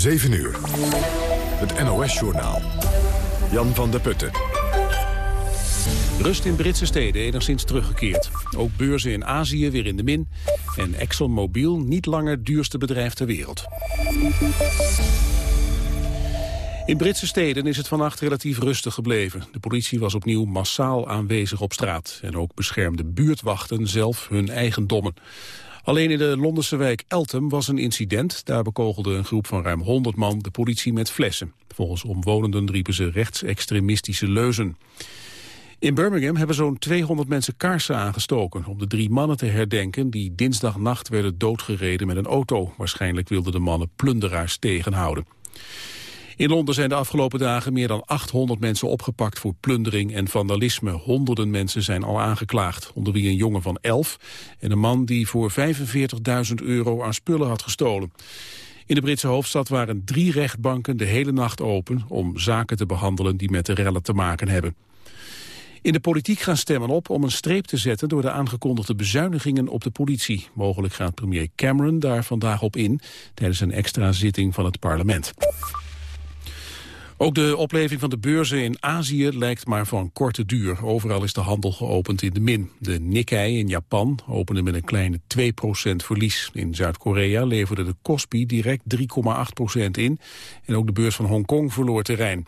7 uur. Het NOS-journaal. Jan van der Putten. Rust in Britse steden enigszins teruggekeerd. Ook beurzen in Azië weer in de min. En ExxonMobil niet langer duurste bedrijf ter wereld. In Britse steden is het vannacht relatief rustig gebleven. De politie was opnieuw massaal aanwezig op straat. En ook beschermde buurtwachten zelf hun eigendommen. Alleen in de Londense wijk Eltham was een incident. Daar bekogelde een groep van ruim 100 man de politie met flessen. Volgens omwonenden riepen ze rechtsextremistische leuzen. In Birmingham hebben zo'n 200 mensen kaarsen aangestoken... om de drie mannen te herdenken die dinsdagnacht werden doodgereden met een auto. Waarschijnlijk wilden de mannen plunderaars tegenhouden. In Londen zijn de afgelopen dagen meer dan 800 mensen opgepakt voor plundering en vandalisme. Honderden mensen zijn al aangeklaagd, onder wie een jongen van 11 en een man die voor 45.000 euro aan spullen had gestolen. In de Britse hoofdstad waren drie rechtbanken de hele nacht open om zaken te behandelen die met de rellen te maken hebben. In de politiek gaan stemmen op om een streep te zetten door de aangekondigde bezuinigingen op de politie. Mogelijk gaat premier Cameron daar vandaag op in tijdens een extra zitting van het parlement. Ook de opleving van de beurzen in Azië lijkt maar van korte duur. Overal is de handel geopend in de min. De Nikkei in Japan opende met een kleine 2% verlies. In Zuid-Korea leverde de Kospi direct 3,8% in. En ook de beurs van Hongkong verloor terrein.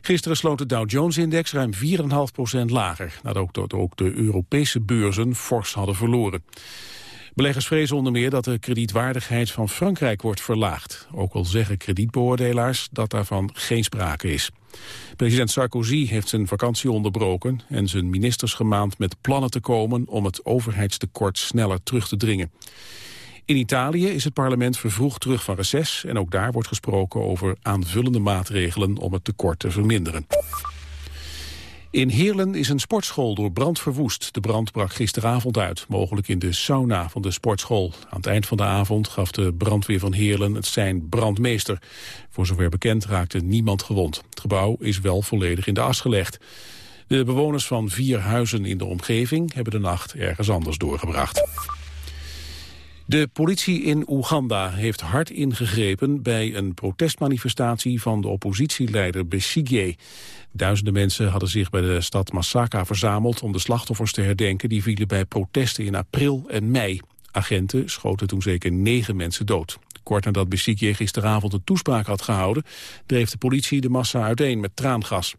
Gisteren sloot de Dow Jones-index ruim 4,5% lager... nadat ook de Europese beurzen fors hadden verloren. Beleggers vrezen onder meer dat de kredietwaardigheid van Frankrijk wordt verlaagd. Ook al zeggen kredietbeoordelaars dat daarvan geen sprake is. President Sarkozy heeft zijn vakantie onderbroken en zijn ministers gemaand met plannen te komen om het overheidstekort sneller terug te dringen. In Italië is het parlement vervroegd terug van reces en ook daar wordt gesproken over aanvullende maatregelen om het tekort te verminderen. In Heerlen is een sportschool door brand verwoest. De brand brak gisteravond uit, mogelijk in de sauna van de sportschool. Aan het eind van de avond gaf de brandweer van Heerlen het zijn brandmeester. Voor zover bekend raakte niemand gewond. Het gebouw is wel volledig in de as gelegd. De bewoners van vier huizen in de omgeving hebben de nacht ergens anders doorgebracht. De politie in Oeganda heeft hard ingegrepen bij een protestmanifestatie van de oppositieleider Besigye. Duizenden mensen hadden zich bij de stad Masaka verzameld om de slachtoffers te herdenken die vielen bij protesten in april en mei. Agenten schoten toen zeker negen mensen dood. Kort nadat Besigye gisteravond een toespraak had gehouden, dreef de politie de massa uiteen met traangas.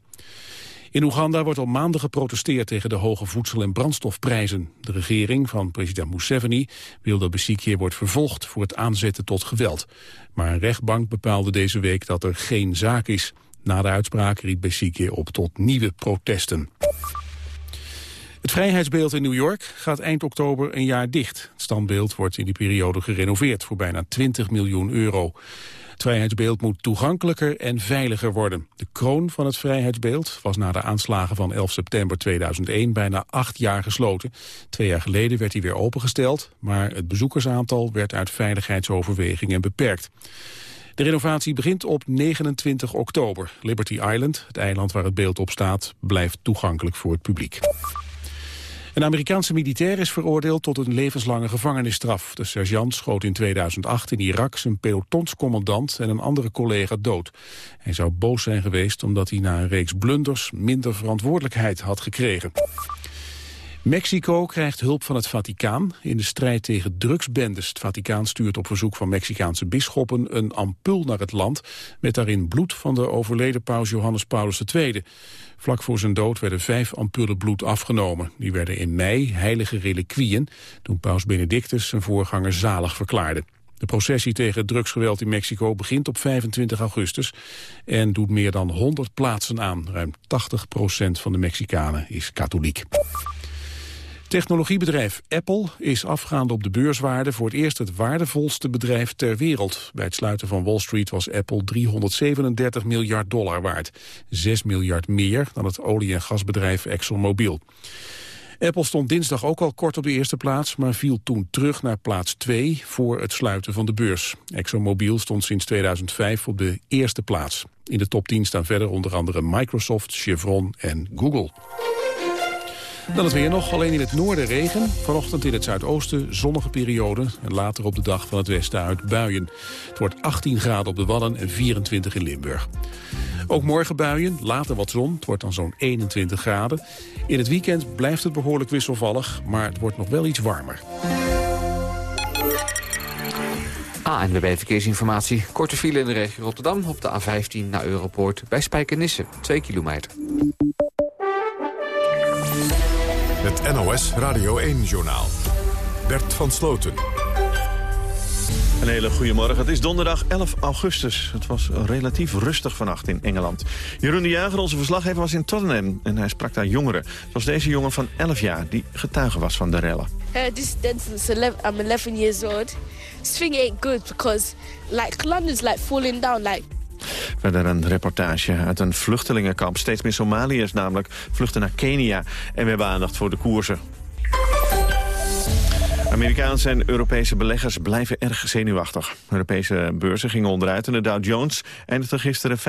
In Oeganda wordt al maanden geprotesteerd tegen de hoge voedsel- en brandstofprijzen. De regering van president Museveni wil dat Besikje wordt vervolgd voor het aanzetten tot geweld. Maar een rechtbank bepaalde deze week dat er geen zaak is. Na de uitspraak riep Besikje op tot nieuwe protesten. Het vrijheidsbeeld in New York gaat eind oktober een jaar dicht. Het standbeeld wordt in die periode gerenoveerd voor bijna 20 miljoen euro. Het vrijheidsbeeld moet toegankelijker en veiliger worden. De kroon van het vrijheidsbeeld was na de aanslagen van 11 september 2001 bijna acht jaar gesloten. Twee jaar geleden werd hij weer opengesteld, maar het bezoekersaantal werd uit veiligheidsoverwegingen beperkt. De renovatie begint op 29 oktober. Liberty Island, het eiland waar het beeld op staat, blijft toegankelijk voor het publiek. Een Amerikaanse militair is veroordeeld tot een levenslange gevangenisstraf. De sergeant schoot in 2008 in Irak zijn pelotonscommandant en een andere collega dood. Hij zou boos zijn geweest omdat hij na een reeks blunders minder verantwoordelijkheid had gekregen. Mexico krijgt hulp van het Vaticaan in de strijd tegen drugsbendes. Het Vaticaan stuurt op verzoek van Mexicaanse bisschoppen een ampul naar het land... met daarin bloed van de overleden paus Johannes Paulus II. Vlak voor zijn dood werden vijf ampullen bloed afgenomen. Die werden in mei heilige reliquieën toen paus Benedictus zijn voorganger zalig verklaarde. De processie tegen drugsgeweld in Mexico begint op 25 augustus en doet meer dan 100 plaatsen aan. Ruim 80% van de Mexicanen is katholiek. Technologiebedrijf Apple is afgaande op de beurswaarde voor het eerst het waardevolste bedrijf ter wereld. Bij het sluiten van Wall Street was Apple 337 miljard dollar waard. 6 miljard meer dan het olie- en gasbedrijf ExxonMobil. Apple stond dinsdag ook al kort op de eerste plaats, maar viel toen terug naar plaats 2 voor het sluiten van de beurs. ExxonMobil stond sinds 2005 op de eerste plaats. In de top 10 staan verder onder andere Microsoft, Chevron en Google. Dan het weer nog, alleen in het noorden regen. Vanochtend in het zuidoosten zonnige periode. En later op de dag van het westen uit buien. Het wordt 18 graden op de Wadden en 24 in Limburg. Ook morgen buien, later wat zon. Het wordt dan zo'n 21 graden. In het weekend blijft het behoorlijk wisselvallig, maar het wordt nog wel iets warmer. ANWB Verkeersinformatie. Korte file in de regio Rotterdam op de A15 naar Europoort bij Spijkenisse, 2 kilometer. Het NOS Radio 1-journaal. Bert van Sloten. Een hele goede morgen. Het is donderdag 11 augustus. Het was relatief rustig vannacht in Engeland. Jeroen de Jager, onze verslaggever, was in Tottenham en hij sprak daar jongeren. Zoals deze jongen van 11 jaar, die getuige was van de rellen. Uh, this dance since 11, I'm 11 years old. This thing ain't good because like London's like falling down like Verder een reportage uit een vluchtelingenkamp. Steeds meer Somaliërs namelijk vluchten naar Kenia. En we hebben aandacht voor de koersen. Amerikaanse en Europese beleggers blijven erg zenuwachtig. Europese beurzen gingen onderuit en de Dow Jones eindigde gisteren 5%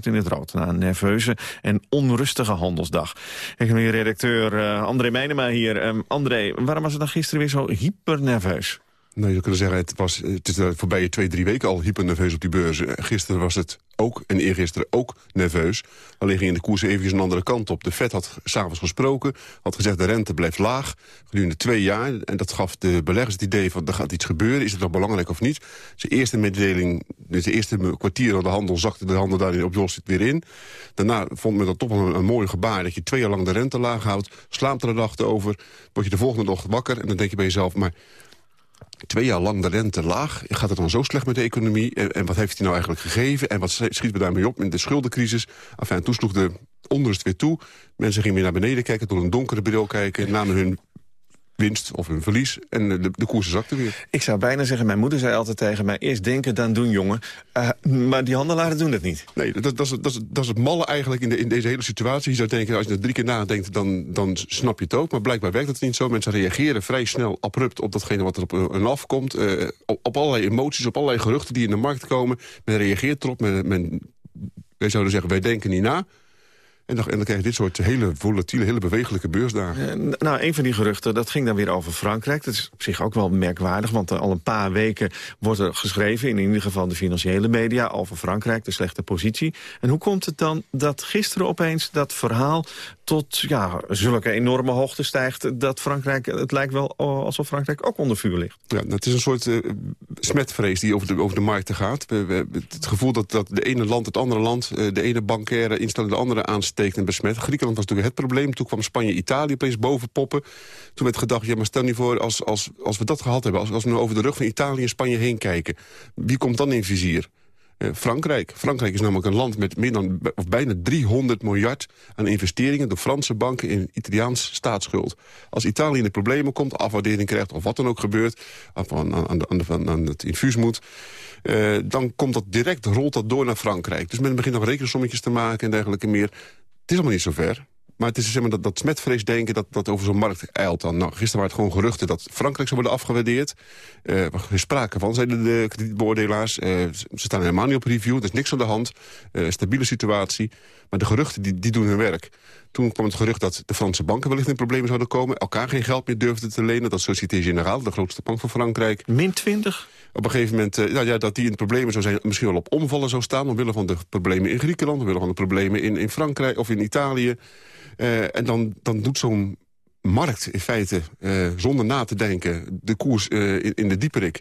in het rood... na een nerveuze en onrustige handelsdag. Economie-redacteur uh, André Meijnema hier. Um, André, waarom was het dan gisteren weer zo hyper nerveus? Nou, je kunt zeggen, het, was, het is de voorbije twee, drie weken al hyper nerveus op die beurzen. Gisteren was het ook, en eergisteren ook, nerveus. Alleen ging de koers even een andere kant op. De Fed had s'avonds gesproken, had gezegd de rente blijft laag gedurende twee jaar. En dat gaf de beleggers het idee van er gaat iets gebeuren. Is het nog belangrijk of niet? Zijn eerste mededeling, dus de eerste kwartier van de handel zakte de handel daarin op Wall weer in. Daarna vond men dat toch wel een, mooi gebaar dat je twee jaar lang de rente laag houdt. Slaapt er een dag over, word je de volgende dag wakker en dan denk je bij jezelf... maar twee jaar lang de rente laag. Gaat het dan zo slecht met de economie? En, wat heeft hij nou eigenlijk gegeven? En wat schiet we daarmee op in de schuldencrisis? Enfin, toen sloeg de onrust weer toe. Mensen gingen weer naar beneden kijken, door een donkere bril kijken... namen hun winst of een verlies. En de, de koersen zakten weer. Ik zou bijna zeggen, mijn moeder zei altijd tegen mij... eerst denken, dan doen, jongen. Uh, maar die handelaren doen dat niet. Nee, dat, dat, is, dat, is, dat is het malle eigenlijk in, de, in deze hele situatie. Je zou denken, als je er drie keer nadenkt, dan, dan snap je het ook. Maar blijkbaar werkt het niet zo. Mensen reageren vrij snel, abrupt op datgene wat er op hen afkomt. Uh, op, op allerlei emoties, op allerlei geruchten die in de markt komen. Men reageert erop. Men, men, wij zouden zeggen, wij denken niet na. En dan, en dan krijg je dit soort hele volatiele, hele bewegelijke beursdagen. Uh, nou, een van die geruchten, dat ging dan weer over Frankrijk. Dat is op zich ook wel merkwaardig, want al een paar weken wordt er geschreven... in ieder geval de financiële media over Frankrijk, de slechte positie. En hoe komt het dan dat gisteren opeens dat verhaal tot ja, zulke enorme hoogte stijgt... dat Frankrijk, het lijkt wel alsof Frankrijk ook onder vuur ligt. Ja, het is een soort uh, smetvrees die over de, over de markten gaat. We, we, het gevoel dat, dat de ene land het andere land... Uh, de ene bankaire instelling de andere aansteekt en besmet. Griekenland was natuurlijk het probleem. Toen kwam Spanje, Italië opeens boven poppen. Toen werd gedacht, ja, maar stel nu voor als, als, als we dat gehad hebben... Als, als we nu over de rug van Italië en Spanje heen kijken... wie komt dan in vizier? Uh, Frankrijk. Frankrijk is namelijk een land met meer dan, of bijna 300 miljard aan investeringen... door Franse banken in Italiaans staatsschuld. Als Italië in de problemen komt, afwaardering krijgt of wat dan ook gebeurt... of aan, aan, aan, aan het infuus moet... Uh, dan komt dat direct, rolt dat door naar Frankrijk. Dus men begint nog rekensommetjes te maken en dergelijke meer. Het is allemaal niet zo ver. Maar het is zeg maar, dat, dat smetvrees denken dat, dat over zo'n markt eilt dan. Nou, gisteren waren het gewoon geruchten dat Frankrijk zou worden afgewaardeerd. Uh, er is sprake van, zeiden de kredietbeoordelaars. Uh, ze staan helemaal niet op review, er is niks aan de hand. Uh, stabiele situatie. Maar de geruchten die, die doen hun werk. Toen kwam het gerucht dat de Franse banken wellicht in problemen zouden komen. Elkaar geen geld meer durfden te lenen. Dat Société Générale, de grootste bank van Frankrijk. Min 20? Op een gegeven moment nou ja, dat die in problemen zou zijn, misschien wel op omvallen zou staan... omwille van de problemen in Griekenland, omwille van de problemen in, in Frankrijk of in Italië. Uh, en dan, dan doet zo'n markt in feite, uh, zonder na te denken, de koers in de dieperik.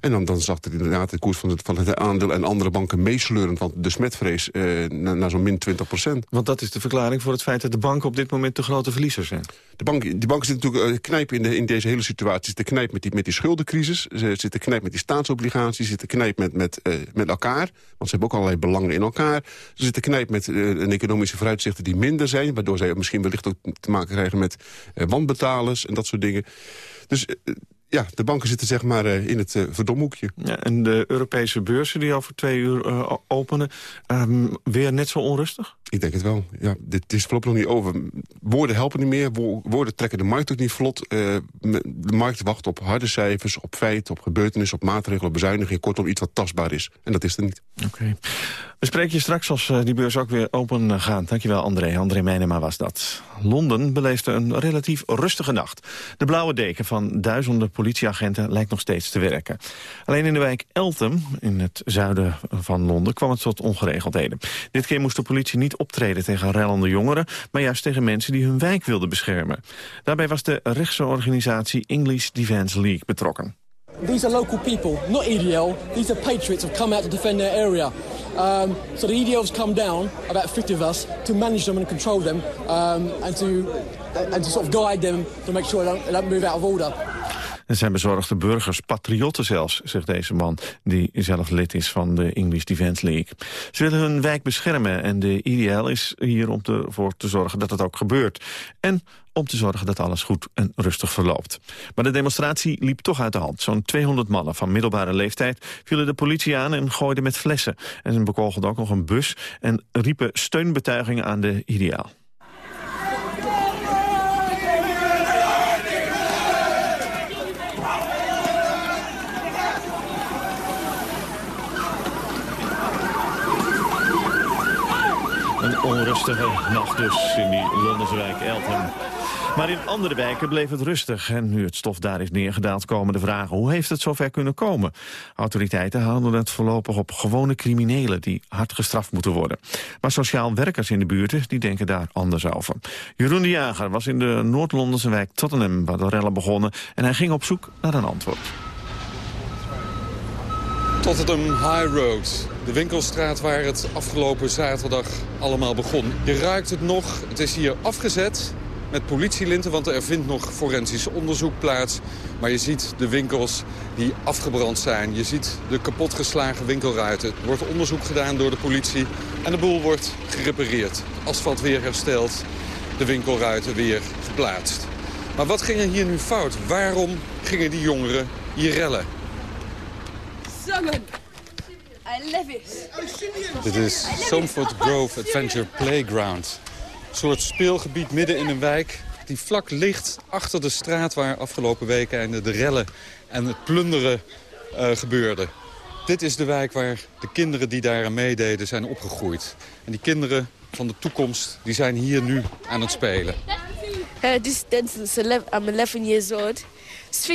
En dan, dan zag er inderdaad de koers van het, van het aandeel en andere banken meesleuren... van de smetvrees uh, naar, zo'n min 20 procent. Want dat is de verklaring voor het feit dat de banken op dit moment de grote verliezers zijn. De bank, die banken zitten natuurlijk uh, knijp in, de, in deze hele situatie. Ze zitten knijp met die, met die schuldencrisis. Ze zitten knijp met die staatsobligaties. Ze zitten knijp met, met, uh, met elkaar. Want ze hebben ook allerlei belangen in elkaar. Ze zitten knijp met een economische vooruitzichten die minder zijn. Waardoor zij misschien wellicht ook te maken krijgen met wanbetalers en dat soort dingen. Dus ja, de banken zitten zeg maar eh, in het uh, verdomhoekje. Ja, en de Europese beurzen die over twee uur uh, openen, ehm, weer net zo onrustig? Ik denk het wel. Ja, dit is voorlopig nog niet over. Woorden helpen niet meer. Woorden trekken de markt ook niet vlot. de markt wacht op harde cijfers, op feiten, op gebeurtenissen, op maatregelen, op bezuinigingen. Kortom, iets wat tastbaar is. En dat is er niet. Oké. We spreken je straks als die beurs ook weer open gaat. Dankjewel, André. André Meijnema was dat. Londen beleefde een relatief rustige nacht. De blauwe deken van duizenden politieagenten lijkt nog steeds te werken. Alleen in de wijk Eltham, in het zuiden van Londen, kwam het tot ongeregeldheden. Dit keer moest de politie niet optreden tegen rellende jongeren, maar juist tegen mensen die hun wijk wilden beschermen. Daarbij was de rechtse organisatie English Defence League betrokken. These are local people, not EDL. These are patriots who have come out to defend their area. Um, so the EDL's come down, about 50 of us, to manage them and control them, um, and to and to sort of guide them to make sure they they don't move out of order. Er zijn bezorgde burgers, patriotten zelfs, zegt deze man... die zelf lid is van de English Defence League. Ze willen hun wijk beschermen en de IDL is hier om ervoor te zorgen dat het ook gebeurt. En om te zorgen dat alles goed en rustig verloopt. Maar de demonstratie liep toch uit de hand. Zo'n 200 mannen van middelbare leeftijd vielen de politie aan en gooiden met flessen. En ze bekogelden ook nog een bus en riepen steunbetuigingen aan de ideaal. Onrustige nacht dus in die Londense wijk Eltham. Maar in andere wijken bleef het rustig. En nu het stof daar is neergedaald komen de vragen... hoe heeft het zover kunnen komen? Autoriteiten houden het voorlopig op gewone criminelen... die hard gestraft moeten worden. Maar sociaal werkers in de buurten die denken daar anders over. Jeroen de Jager was in de Noord-Londense wijk Tottenham... waar de rellen begonnen en hij ging op zoek naar een antwoord. Tottenham High Road. De winkelstraat waar het afgelopen zaterdag allemaal begon. Je ruikt het nog. Het is hier afgezet met politielinten, want er vindt nog forensisch onderzoek plaats. Maar je ziet de winkels die afgebrand zijn. Je ziet de kapotgeslagen winkelruiten. Er wordt onderzoek gedaan door de politie en de boel wordt gerepareerd. Asfalt weer hersteld, de winkelruiten weer geplaatst. Maar wat ging er hier nu fout? Waarom gingen die jongeren hier rellen? I love it. Dit is Somford Grove Adventure Playground. Een soort speelgebied midden in een wijk die vlak ligt achter de straat waar afgelopen weken de rellen en het plunderen uh, gebeurden. Dit is de wijk waar de kinderen die daar aan meededen zijn opgegroeid. En die kinderen van de toekomst die zijn hier nu aan het spelen. Uh, this is I'm 11 years old.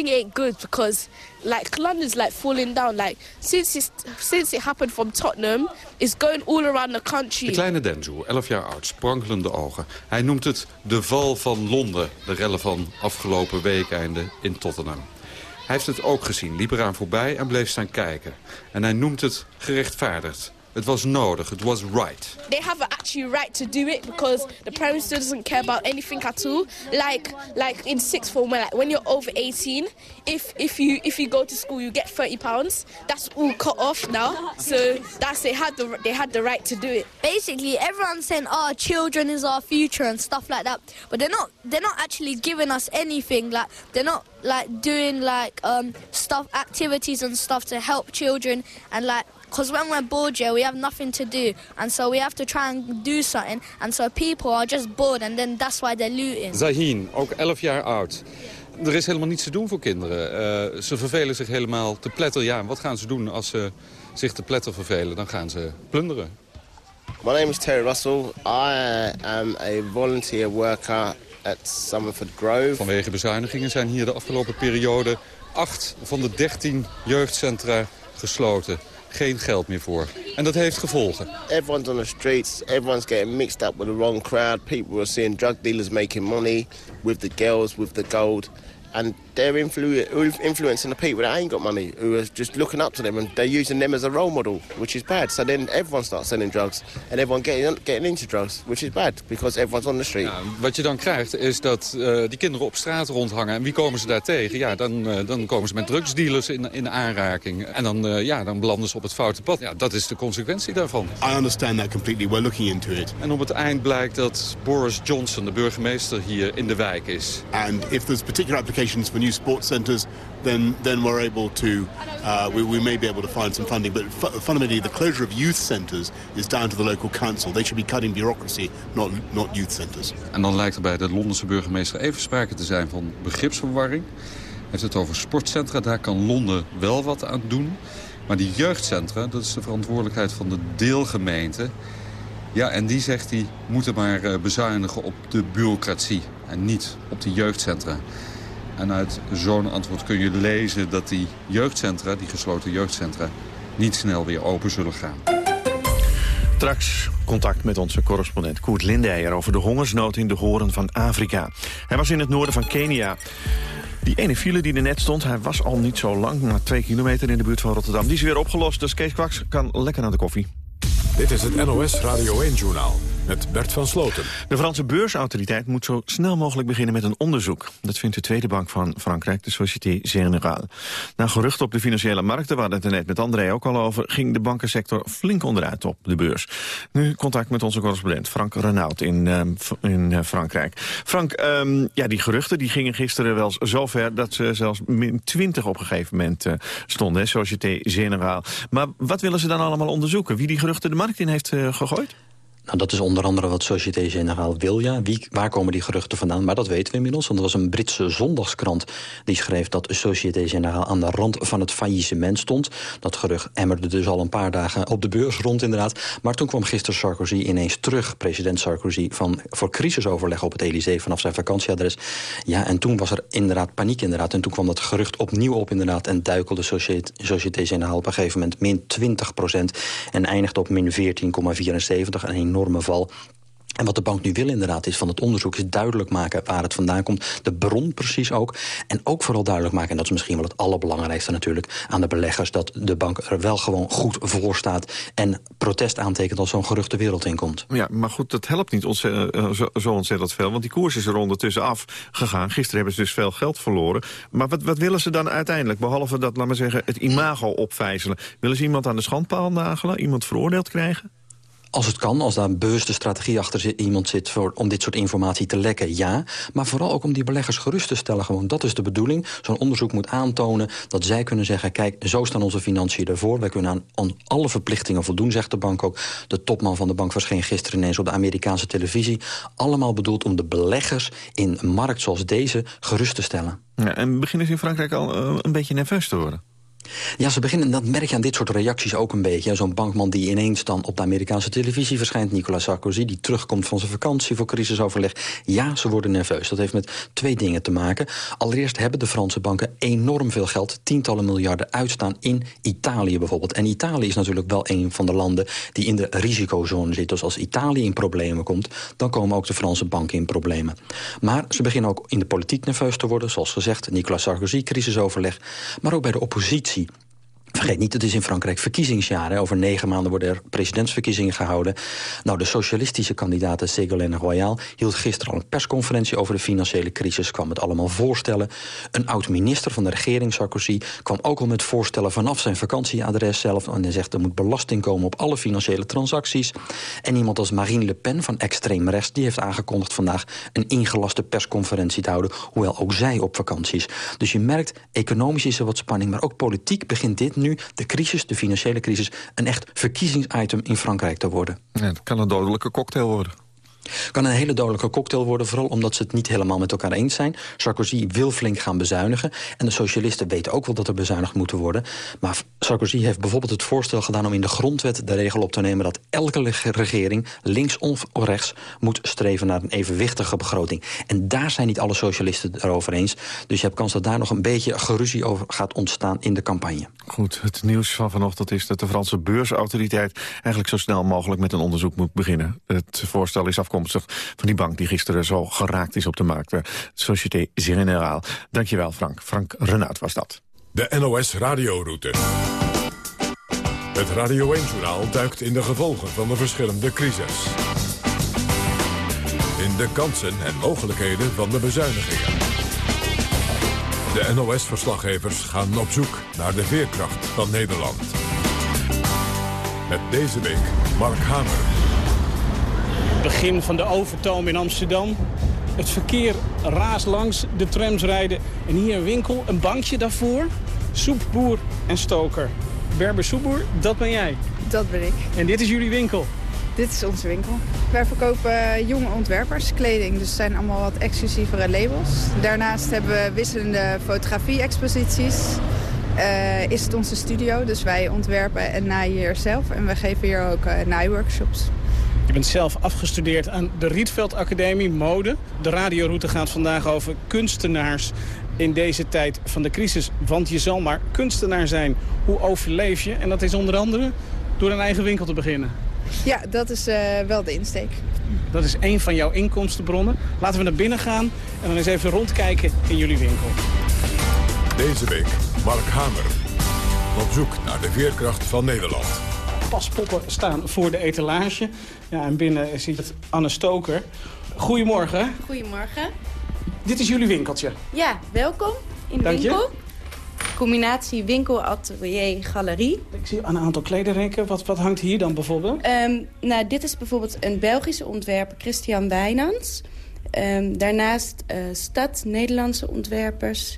Ain't good because like like falling down. Like since since it happened from Tottenham, going all around the country. De kleine Denzel, 11 jaar oud, sprankelende ogen. Hij noemt het de val van Londen, de rellen van afgelopen weekende in Tottenham. Hij heeft het ook gezien, liep eraan voorbij en bleef staan kijken. En hij noemt het gerechtvaardigd. Het was nodig. Het was right. They have actually right to do it because the prime minister doesn't care about anything at all. Like like in sixth form, when, like when you're over 18, if if you if you go to school, you get 30 pounds. That's all cut off now. So that's they had the they had the right to do it. Basically, everyone's saying, "Oh, children is our future" and stuff like that. But they're not they're not actually giving us anything. Like they're not like doing like um stuff activities and stuff to help children and like because when we're bored, yeah, we have nothing to do. And so we have to try and do something. And so people are just bored and then that's why they're looting. Zaheen, ook 11 jaar oud. Er is helemaal niets te doen voor kinderen. Uh, ze vervelen zich helemaal te pletter. Ja, wat gaan ze doen als ze zich te pletter vervelen? Dan gaan ze plunderen. My name is Terry Russell. I am a volunteer worker at Summerford Grove. Vanwege bezuinigingen zijn hier de afgelopen periode acht van de 13 jeugdcentra gesloten geen geld meer voor. En dat heeft gevolgen. Everyone's on the streets. Everyone's getting mixed up with the wrong crowd. People are seeing drug dealers making money with the girls, with the gold. and they're influ influencing the people that ain't got money, who are just looking up to them, and they're using them as a role model, which is bad. So then everyone starts selling drugs, and everyone getting, getting into drugs, which is bad, because everyone's on the street. Ja, wat je dan krijgt, is dat uh, die kinderen op straat rondhangen. En wie komen ze daar tegen? Ja, dan, uh, dan komen ze met drugsdealers in, in aanraking. En dan, uh, ja, dan belanden ze op het foute pad. Ja, dat is de consequentie daarvan. I understand that completely. We're looking into it. En op het eind blijkt dat Boris Johnson, de burgemeester hier in de wijk is. And if there's particular applications for new sports centres, then then we're able to uh, we, we may be able to find some funding. But fu fundamentally, the closure of youth centres is down to the local council. They should be cutting bureaucracy, not not youth centres. En dan lijkt er bij de Londense burgemeester even sprake te zijn van begripsverwarring. Hij heeft het over sportcentra, daar kan Londen wel wat aan doen. Maar die jeugdcentra, dat is de verantwoordelijkheid van de deelgemeente. Ja, en die zegt hij, moeten maar eh, bezuinigen op de bureaucratie en niet op de jeugdcentra. En uit zo'n antwoord kun je lezen dat die jeugdcentra, die gesloten jeugdcentra, niet snel weer open zullen gaan. Straks contact met onze correspondent Koert Lindeyer over de hongersnood in de horen van Afrika. Hij was in het noorden van Kenia. Die ene file die er net stond, hij was al niet zo lang, maar twee kilometer in de buurt van Rotterdam. Die is weer opgelost, dus Kees Kwaks kan lekker naar de koffie. Dit is het NOS Radio 1-journaal met Bert van Sloten. De Franse beursautoriteit moet zo snel mogelijk beginnen met een onderzoek. Dat vindt de tweede bank van Frankrijk, de Société Générale. Na geruchten op de financiële markten, waar het er net met André ook al over... ging de bankensector flink onderuit op de beurs. Nu contact met onze correspondent Frank Renaud in, uh, in uh, Frankrijk. Frank, um, ja, die geruchten die gingen gisteren wel zo ver... dat ze zelfs min 20 op een gegeven moment uh, stonden, Société Générale. Maar wat willen ze dan allemaal onderzoeken? Wie die geruchten de markt in heeft gegooid? Nou, dat is onder andere wat Société Générale wil, ja. Wie, waar komen die geruchten vandaan? Maar dat weten we inmiddels, want er was een Britse zondagskrant... die schreef dat Société Générale aan de rand van het faillissement stond. Dat gerucht emmerde dus al een paar dagen op de beurs rond, inderdaad. Maar toen kwam gisteren Sarkozy ineens terug, president Sarkozy... Van, voor crisisoverleg op het Elysée vanaf zijn vakantieadres. Ja, en toen was er inderdaad paniek, inderdaad. En toen kwam dat gerucht opnieuw op, inderdaad... en duikelde Société, Société Générale op een gegeven moment min 20 procent... en eindigde op min 14,74, een enorme val. En wat de bank nu wil inderdaad is van het onderzoek... is duidelijk maken waar het vandaan komt. De bron precies ook. En ook vooral duidelijk maken, en dat is misschien wel het allerbelangrijkste natuurlijk... aan de beleggers, dat de bank er wel gewoon goed voor staat... en protest aantekent als zo'n geruchte wereld inkomt. Ja, maar goed, dat helpt niet ontzettend, uh, zo, zo, ontzettend veel... want die koers is er ondertussen afgegaan. Gisteren hebben ze dus veel geld verloren. Maar wat, wat willen ze dan uiteindelijk? Behalve dat, laat maar zeggen, het imago opvijzelen. Willen ze iemand aan de schandpaal nagelen? Iemand veroordeeld krijgen? Als het kan, als daar een bewuste strategie achter iemand zit... Voor, om dit soort informatie te lekken, ja. Maar vooral ook om die beleggers gerust te stellen. Gewoon, dat is de bedoeling. Zo'n onderzoek moet aantonen dat zij kunnen zeggen... kijk, zo staan onze financiën ervoor. Wij kunnen aan, aan, alle verplichtingen voldoen, zegt de bank ook. De topman van de bank verscheen gisteren ineens op de Amerikaanse televisie. Allemaal bedoeld om de beleggers in een markt zoals deze gerust te stellen. Ja, en beginnen ze in Frankrijk al uh, een beetje nerveus te worden? Ja, ze beginnen, dat merk je aan dit soort reacties ook een beetje. Zo'n bankman die ineens dan op de Amerikaanse televisie verschijnt... Nicolas Sarkozy, die terugkomt van zijn vakantie voor crisisoverleg. Ja, ze worden nerveus. Dat heeft met twee dingen te maken. Allereerst hebben de Franse banken enorm veel geld... tientallen miljarden uitstaan in Italië bijvoorbeeld. En Italië is natuurlijk wel een van de landen... die in de risicozone zit. Dus als Italië in problemen komt... dan komen ook de Franse banken in problemen. Maar ze beginnen ook in de politiek nerveus te worden. Zoals gezegd, Nicolas Sarkozy, crisisoverleg. Maar ook bij de oppositie aussi. Vergeet niet, het is in Frankrijk verkiezingsjaar. Hè. Over negen maanden worden er presidentsverkiezingen gehouden. Nou, de socialistische kandidaat Ségolène Royal hield gisteren al een persconferentie over de financiële crisis. Kwam met allemaal voorstellen. Een oud-minister van de regering, Sarkozy, kwam ook al met voorstellen vanaf zijn vakantieadres zelf. En hij zegt er moet belasting komen op alle financiële transacties. En iemand als Marine Le Pen van extreem rechts, die heeft aangekondigd vandaag een ingelaste persconferentie te houden. Hoewel ook zij op vakantie is. Dus je merkt, economisch is er wat spanning, maar ook politiek begint dit nu de crisis, de financiële crisis... een echt verkiezingsitem in Frankrijk te worden. Ja, het kan een dodelijke cocktail worden kan een hele dodelijke cocktail worden... vooral omdat ze het niet helemaal met elkaar eens zijn. Sarkozy wil flink gaan bezuinigen. En de socialisten weten ook wel dat er bezuinigd moet worden. Maar Sarkozy heeft bijvoorbeeld het voorstel gedaan... om in de grondwet de regel op te nemen... dat elke regering, links of rechts... moet streven naar een evenwichtige begroting. En daar zijn niet alle socialisten erover eens. Dus je hebt kans dat daar nog een beetje geruzie over gaat ontstaan in de campagne. Goed, het nieuws van vanochtend is dat de Franse beursautoriteit... eigenlijk zo snel mogelijk met een onderzoek moet beginnen. Het voorstel is afgekomen van die bank die gisteren zo geraakt is op de markt. Société Générale. Dankjewel Frank. Frank Renaud was dat. De NOS Radioroute. Het Radio 1-journaal duikt in de gevolgen van de verschillende crisis. In de kansen en mogelijkheden van de bezuinigingen. De NOS-verslaggevers gaan op zoek naar de veerkracht van Nederland. Met deze week Mark Hamer begin van de overtoom in Amsterdam. Het verkeer raast langs, de trams rijden. En hier een winkel, een bankje daarvoor. Soepboer en stoker. Berber Soepboer, dat ben jij. Dat ben ik. En dit is jullie winkel? Dit is onze winkel. Wij verkopen jonge ontwerpers kleding, dus het zijn allemaal wat exclusievere labels. Daarnaast hebben we wisselende fotografie-exposities. Uh, is het onze studio, dus wij ontwerpen en naaien hier zelf. En we geven hier ook uh, naaiworkshops. Je bent zelf afgestudeerd aan de Rietveld Academie Mode. De radioroute gaat vandaag over kunstenaars in deze tijd van de crisis. Want je zal maar kunstenaar zijn. Hoe overleef je? En dat is onder andere door een eigen winkel te beginnen. Ja, dat is uh, wel de insteek. Dat is een van jouw inkomstenbronnen. Laten we naar binnen gaan en dan eens even rondkijken in jullie winkel. Deze week Mark Hamer. Op zoek naar de veerkracht van Nederland. Paspoppen staan voor de etalage. Ja, en binnen het Anne Stoker. Goedemorgen. Goedemorgen. Dit is jullie winkeltje. Ja, welkom in de Dank winkel. Je. Combinatie winkel, atelier, galerie. Ik zie een aantal kledingrekken. Wat, wat hangt hier dan bijvoorbeeld? Um, nou, dit is bijvoorbeeld een Belgische ontwerper, Christian Wijnands. Um, daarnaast uh, Stad, Nederlandse ontwerpers.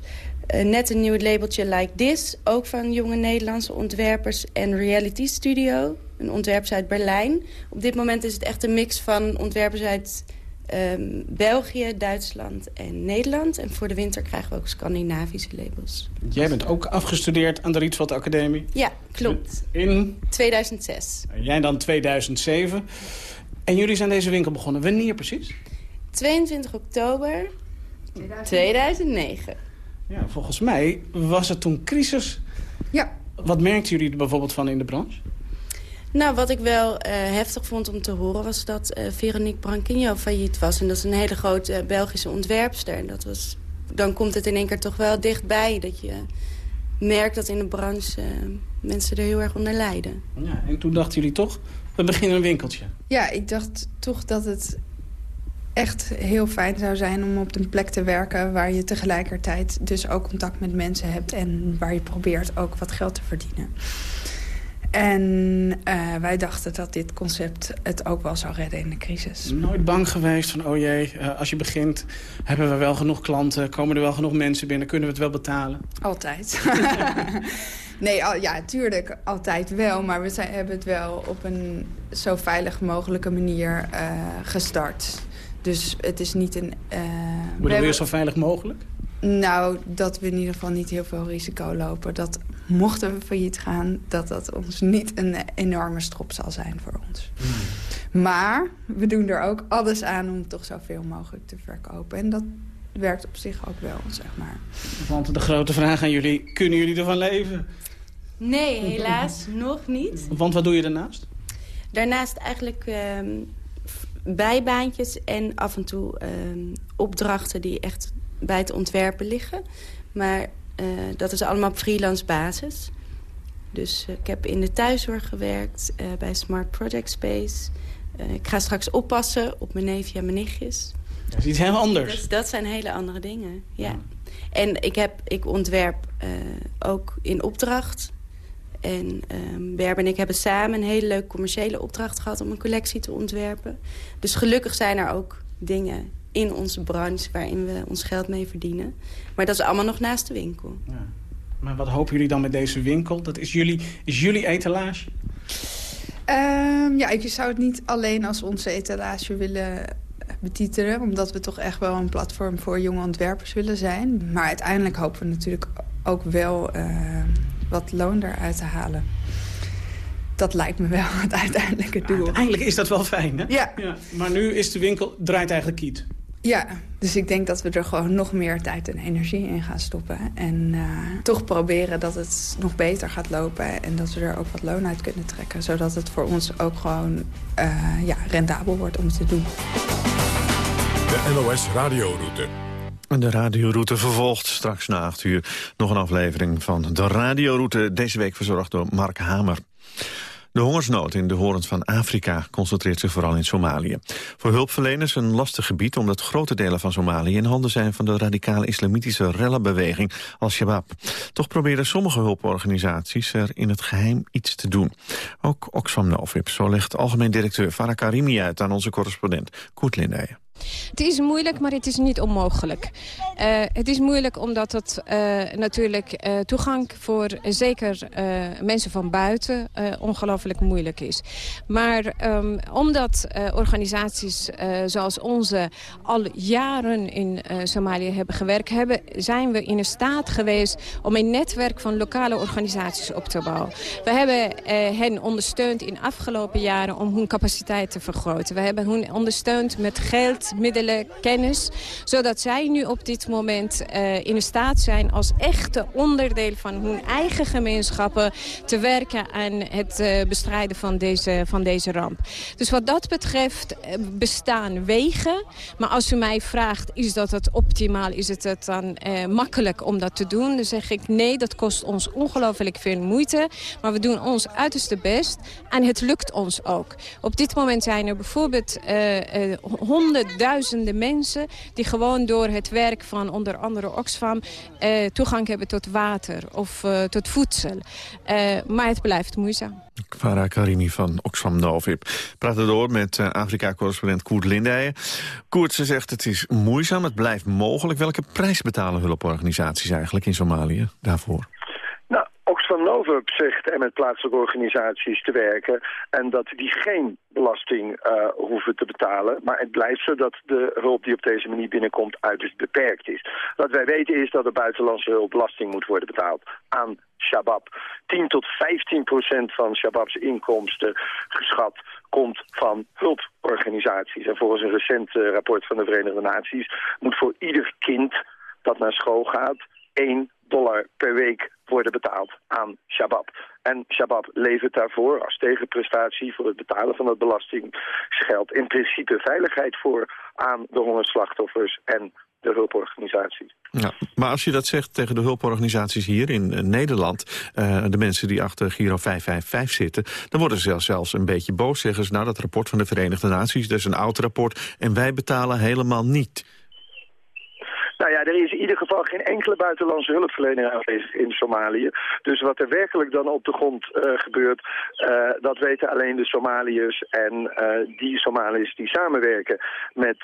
Uh, net een nieuw labeltje Like This, ook van jonge Nederlandse ontwerpers. En Reality Studio, een ontwerpers uit Berlijn. Op dit moment is het echt een mix van ontwerpers uit um, België, Duitsland en Nederland. En voor de winter krijgen we ook Scandinavische labels. Jij bent ook afgestudeerd aan de Rietveld Academie. Ja, klopt. In? 2006. En jij dan 2007. En jullie zijn deze winkel begonnen. Wanneer precies? 22 oktober 2009. Ja, volgens mij was het toen crisis. Ja. Wat merkten jullie er bijvoorbeeld van in de branche? Nou, wat ik wel uh, heftig vond om te horen... was dat uh, Veronique Branquinho failliet was. En dat is een hele grote uh, Belgische ontwerpster. En dat was, dan komt het in één keer toch wel dichtbij... dat je merkt dat in de branche mensen er heel erg onder lijden. Ja, en toen dachten jullie toch, we beginnen een winkeltje. Ja, ik dacht toch dat het echt heel fijn zou zijn om op een plek te werken... waar je tegelijkertijd dus ook contact met mensen hebt... en waar je probeert ook wat geld te verdienen. En uh, wij dachten dat dit concept het ook wel zou redden in de crisis. Nooit bang geweest van, oh jee, uh, als je begint... hebben we wel genoeg klanten, komen er wel genoeg mensen binnen... kunnen we het wel betalen? Altijd. nee, al, ja, tuurlijk, altijd wel. Maar we zijn, hebben het wel op een zo veilig mogelijke manier uh, gestart. Dus het is niet een... Uh, we weer zo veilig mogelijk? Nou, dat we in ieder geval niet heel veel risico lopen. Dat mochten we failliet gaan, dat dat ons niet een enorme strop zal zijn voor ons. Hmm. Maar we doen er ook alles aan om toch zoveel mogelijk te verkopen. En dat werkt op zich ook wel, zeg maar. Want de grote vraag aan jullie, kunnen jullie ervan leven? Nee, helaas nog niet. Want wat doe je daarnaast? Daarnaast eigenlijk um, bijbaantjes en af en toe um, opdrachten die echt bij het ontwerpen liggen. Maar uh, dat is allemaal op freelance basis. Dus uh, ik heb in de thuiszorg gewerkt, uh, bij Smart Project Space. ik ga straks oppassen op mijn neefje en mijn nichtjes. Dat is iets heel anders. Dus dat zijn hele andere dingen, ja. En ik, heb, ik ontwerp ook in opdracht. En um, en ik hebben samen een hele leuke commerciële opdracht gehad... om een collectie te ontwerpen. Dus gelukkig zijn er ook dingen in onze branche waarin we ons geld mee verdienen. Maar dat is allemaal nog naast de winkel. Ja. Maar wat hopen jullie dan met deze winkel? Dat is jullie, is jullie etalage? Um, ja, ik zou het niet alleen als onze etalage willen betitelen. Omdat we toch echt wel een platform voor jonge ontwerpers willen zijn. Maar uiteindelijk hopen we natuurlijk ook wel uh, wat loon eruit te halen. Dat lijkt me wel het uiteindelijke doel. Uiteindelijk is dat wel fijn, hè? Ja. ja. Maar nu is de winkel, draait eigenlijk kiet. Ja, dus ik denk dat we er gewoon nog meer tijd en energie in gaan stoppen. En uh, toch proberen dat het nog beter gaat lopen. En dat we er ook wat loon uit kunnen trekken. Zodat het voor ons ook gewoon uh, ja, rendabel wordt om het te doen. De NOS Radioroute. De radioroute vervolgt straks na acht uur nog een aflevering van de radioroute. Deze week verzorgd door Mark Hamer. De hongersnood in de horens van Afrika concentreert zich vooral in Somalië. Voor hulpverleners een lastig gebied omdat grote delen van Somalië in handen zijn van de radicale islamitische rellenbeweging Al-Shabaab. Toch proberen sommige hulporganisaties er in het geheim iets te doen. Ook Oxfam Novib, zo legt algemeen directeur Farah Karimi uit aan onze correspondent Koert Lindeyen. Het is moeilijk, maar het is niet onmogelijk. Uh, het is moeilijk omdat het uh, natuurlijk uh, toegang voor zeker mensen van buiten ongelooflijk moeilijk is. Maar um, omdat organisaties zoals onze al jaren in Somalië hebben gewerkt... Hebben, zijn we in staat geweest om een netwerk van lokale organisaties op te bouwen. We hebben hen ondersteund in afgelopen jaren om hun capaciteit te vergroten. We hebben hen ondersteund met geld, middelen, kennis. Zodat zij nu op dit moment uh, in staat zijn als echte onderdeel van hun eigen gemeenschappen te werken aan het uh, bestrijden van deze, van deze ramp. Dus wat dat betreft uh, bestaan wegen. Maar als u mij vraagt, is dat het optimaal? Is het, het dan makkelijk om dat te doen? Dan zeg ik nee, dat kost ons ongelooflijk veel moeite. Maar we doen ons uiterste best. En het lukt ons ook. Op dit moment zijn er bijvoorbeeld honderdduizenden mensen... die gewoon door het werk van onder andere Oxfam... Uh, toegang hebben tot water of uh, tot voedsel. Uh, maar het blijft moeizaam. Farah Karimi van Oxfam Novib. Praten door met Afrika-correspondent Koert Lindijen. Koert, ze zegt het is moeizaam, het blijft mogelijk. Welke prijs betalen hulporganisaties eigenlijk in Somalië daarvoor? Oxfam Novib zegt er met plaatselijke organisaties te werken... en dat die geen belasting uh, hoeven te betalen. Maar het blijft zo dat de hulp die op deze manier binnenkomt uiterst beperkt is. Wat wij weten is dat de buitenlandse hulp belasting moet worden betaald aan Shabab. 10 tot 15 procent van Shababs inkomsten geschat komt van hulporganisaties. En volgens een recent uh, rapport van de Verenigde Naties moet voor ieder kind dat naar school gaat 1 dollar per week worden betaald aan Shabab. En Shabab levert daarvoor als tegenprestatie voor het betalen van het belastinggeld in principe veiligheid voor aan de hongerslachtoffers en de hulporganisaties. Ja, maar als je dat zegt tegen de hulporganisaties hier in uh, Nederland... Uh, de mensen die achter Giro 555 zitten... dan worden ze zelfs een beetje boos. Zeggen ze, nou dat rapport van de Verenigde Naties... dat is een oud rapport en wij betalen helemaal niet. Nou ja, er is in ieder geval geen enkele buitenlandse hulpverlener aanwezig in Somalië. Dus wat er werkelijk dan op de grond uh, gebeurt, uh, dat weten alleen de Somaliërs en uh, die Somaliërs die samenwerken met,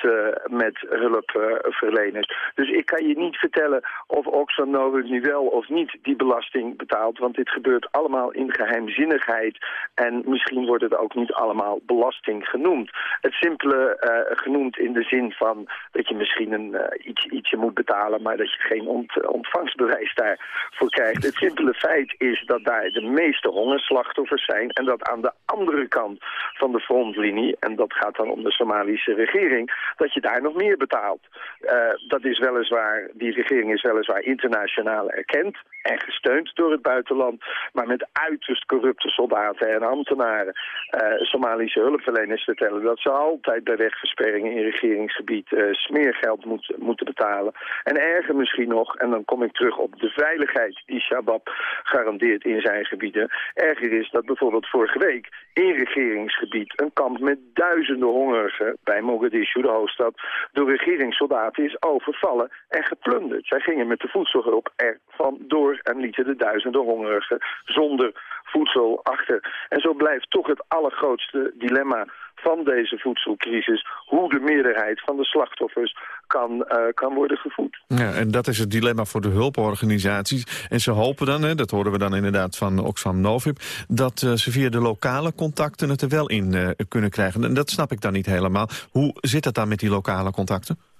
met hulpverleners. Dus ik kan je niet vertellen of Oxfam Novus nu wel of niet die belasting betaalt, want dit gebeurt allemaal in geheimzinnigheid en misschien wordt het ook niet allemaal belasting genoemd. Het simpele genoemd in de zin van dat je misschien een, iets, ietsje moet betalen, maar dat je geen ont ontvangstbewijs daarvoor krijgt. Het simpele feit is dat daar de meeste hongerslachtoffers zijn en dat aan de andere kant van de frontlinie, en dat gaat dan om de Somalische regering, dat je daar nog meer betaalt. Uh, dat is weliswaar, die regering is weliswaar internationaal erkend en gesteund door het buitenland, maar met uiterst corrupte soldaten en ambtenaren. Uh, Somalische hulpverleners vertellen dat ze altijd bij wegversperringen in regeringsgebied uh, smeergeld moet, moeten betalen. En erger misschien nog, en dan kom ik terug op de veiligheid die Shabab garandeert in zijn gebieden. Erger is dat bijvoorbeeld vorige week in regeringsgebied een kamp met duizenden hongerigen bij Mogadishu, de hoofdstad, door regeringssoldaten is overvallen en geplunderd. Zij gingen met de voedselhulp er van en lieten de duizenden hongerigen zonder voedsel achter. En zo blijft toch het allergrootste dilemma van deze voedselcrisis... hoe de meerderheid van de slachtoffers kan, uh, kan worden gevoed. Ja, en dat is het dilemma voor de hulporganisaties. En ze hopen dan, hè, dat horen we dan inderdaad van Oxfam Novib... dat uh, ze via de lokale contacten het er wel in uh, kunnen krijgen. En dat snap ik dan niet helemaal. Hoe zit het dan met die lokale contacten?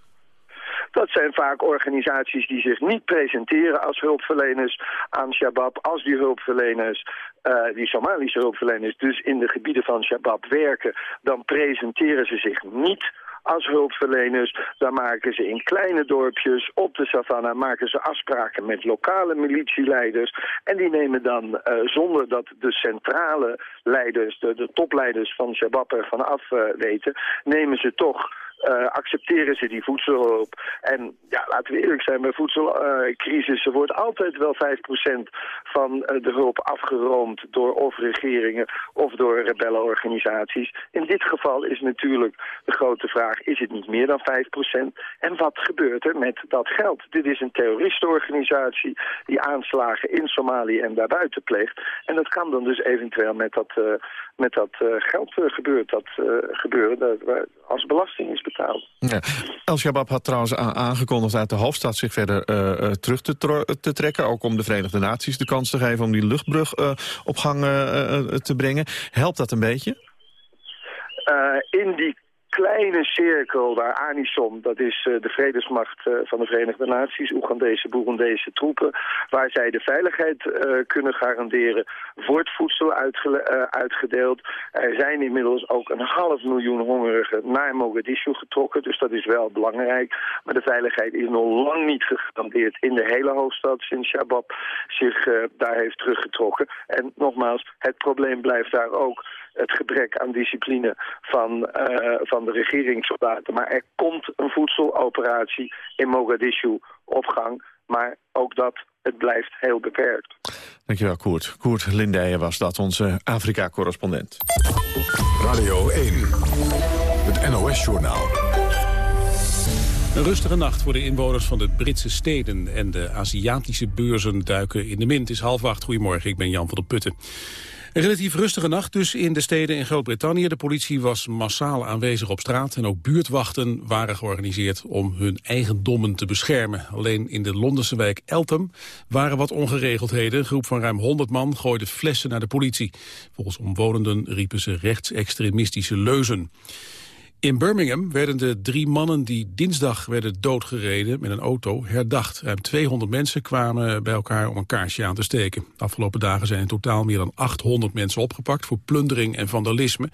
Dat zijn vaak organisaties die zich niet presenteren als hulpverleners aan Shabab. Als die hulpverleners, uh, die Somalische hulpverleners, dus in de gebieden van Shabab werken, dan presenteren ze zich niet als hulpverleners. Dan maken ze in kleine dorpjes op de savanna maken ze afspraken met lokale militieleiders. En die nemen dan, uh, zonder dat de centrale leiders, de, de topleiders van Shabab ervan af uh, weten, nemen ze toch uh, accepteren ze die voedselhulp. En ja, laten we eerlijk zijn, bij voedselcrisis wordt altijd wel 5% van uh, de hulp afgeroomd door of regeringen of door rebellenorganisaties. In dit geval is natuurlijk de grote vraag, is het niet meer dan 5%? En wat gebeurt er met dat geld? Dit is een terroristenorganisatie die aanslagen in Somalië en daarbuiten pleegt. En dat kan dan dus eventueel met dat, met dat geld gebeurt, dat, gebeuren dat, als belasting is betaald. Ja. Al-Shabaab had trouwens aangekondigd uit de hoofdstad zich verder terug te, te, trekken. Ook om de Verenigde Naties de kans te geven om die luchtbrug op gang te brengen. Helpt dat een beetje? in die kleine cirkel waar ANISOM, dat is uh, de vredesmacht uh, van de Verenigde Naties, Oegandese, Boerendese troepen, waar zij de veiligheid uh, kunnen garanderen, wordt voedsel uitgedeeld. Er zijn inmiddels ook een half miljoen hongerigen naar Mogadishu getrokken, dus dat is wel belangrijk. Maar de veiligheid is nog lang niet gegarandeerd in de hele hoofdstad sinds Shabab zich daar heeft teruggetrokken. En nogmaals, het probleem blijft daar ook het gebrek aan discipline van, uh, van de regeringssoldaten. Maar er komt een voedseloperatie in Mogadishu op gang. Maar ook dat, het blijft heel beperkt. Dankjewel, Koert. Koert Lindijen was dat, onze Afrika-correspondent. Radio 1, het NOS-journaal. Een rustige nacht voor de inwoners van de Britse steden en de Aziatische beurzen duiken in de min. Het is half acht. Goedemorgen, ik ben Jan van der Putten. Een relatief rustige nacht dus in de steden in Groot-Brittannië. De politie was massaal aanwezig op straat en ook buurtwachten waren georganiseerd om hun eigendommen te beschermen. Alleen in de Londense wijk Eltham waren wat ongeregeldheden. Een groep van ruim 100 man gooide flessen naar de politie. Volgens omwonenden riepen ze rechtsextremistische leuzen. In Birmingham werden de drie mannen die dinsdag werden doodgereden met een auto herdacht. Ruim 200 mensen kwamen bij elkaar om een kaarsje aan te steken. De afgelopen dagen zijn in totaal meer dan 800 mensen opgepakt voor plundering en vandalisme.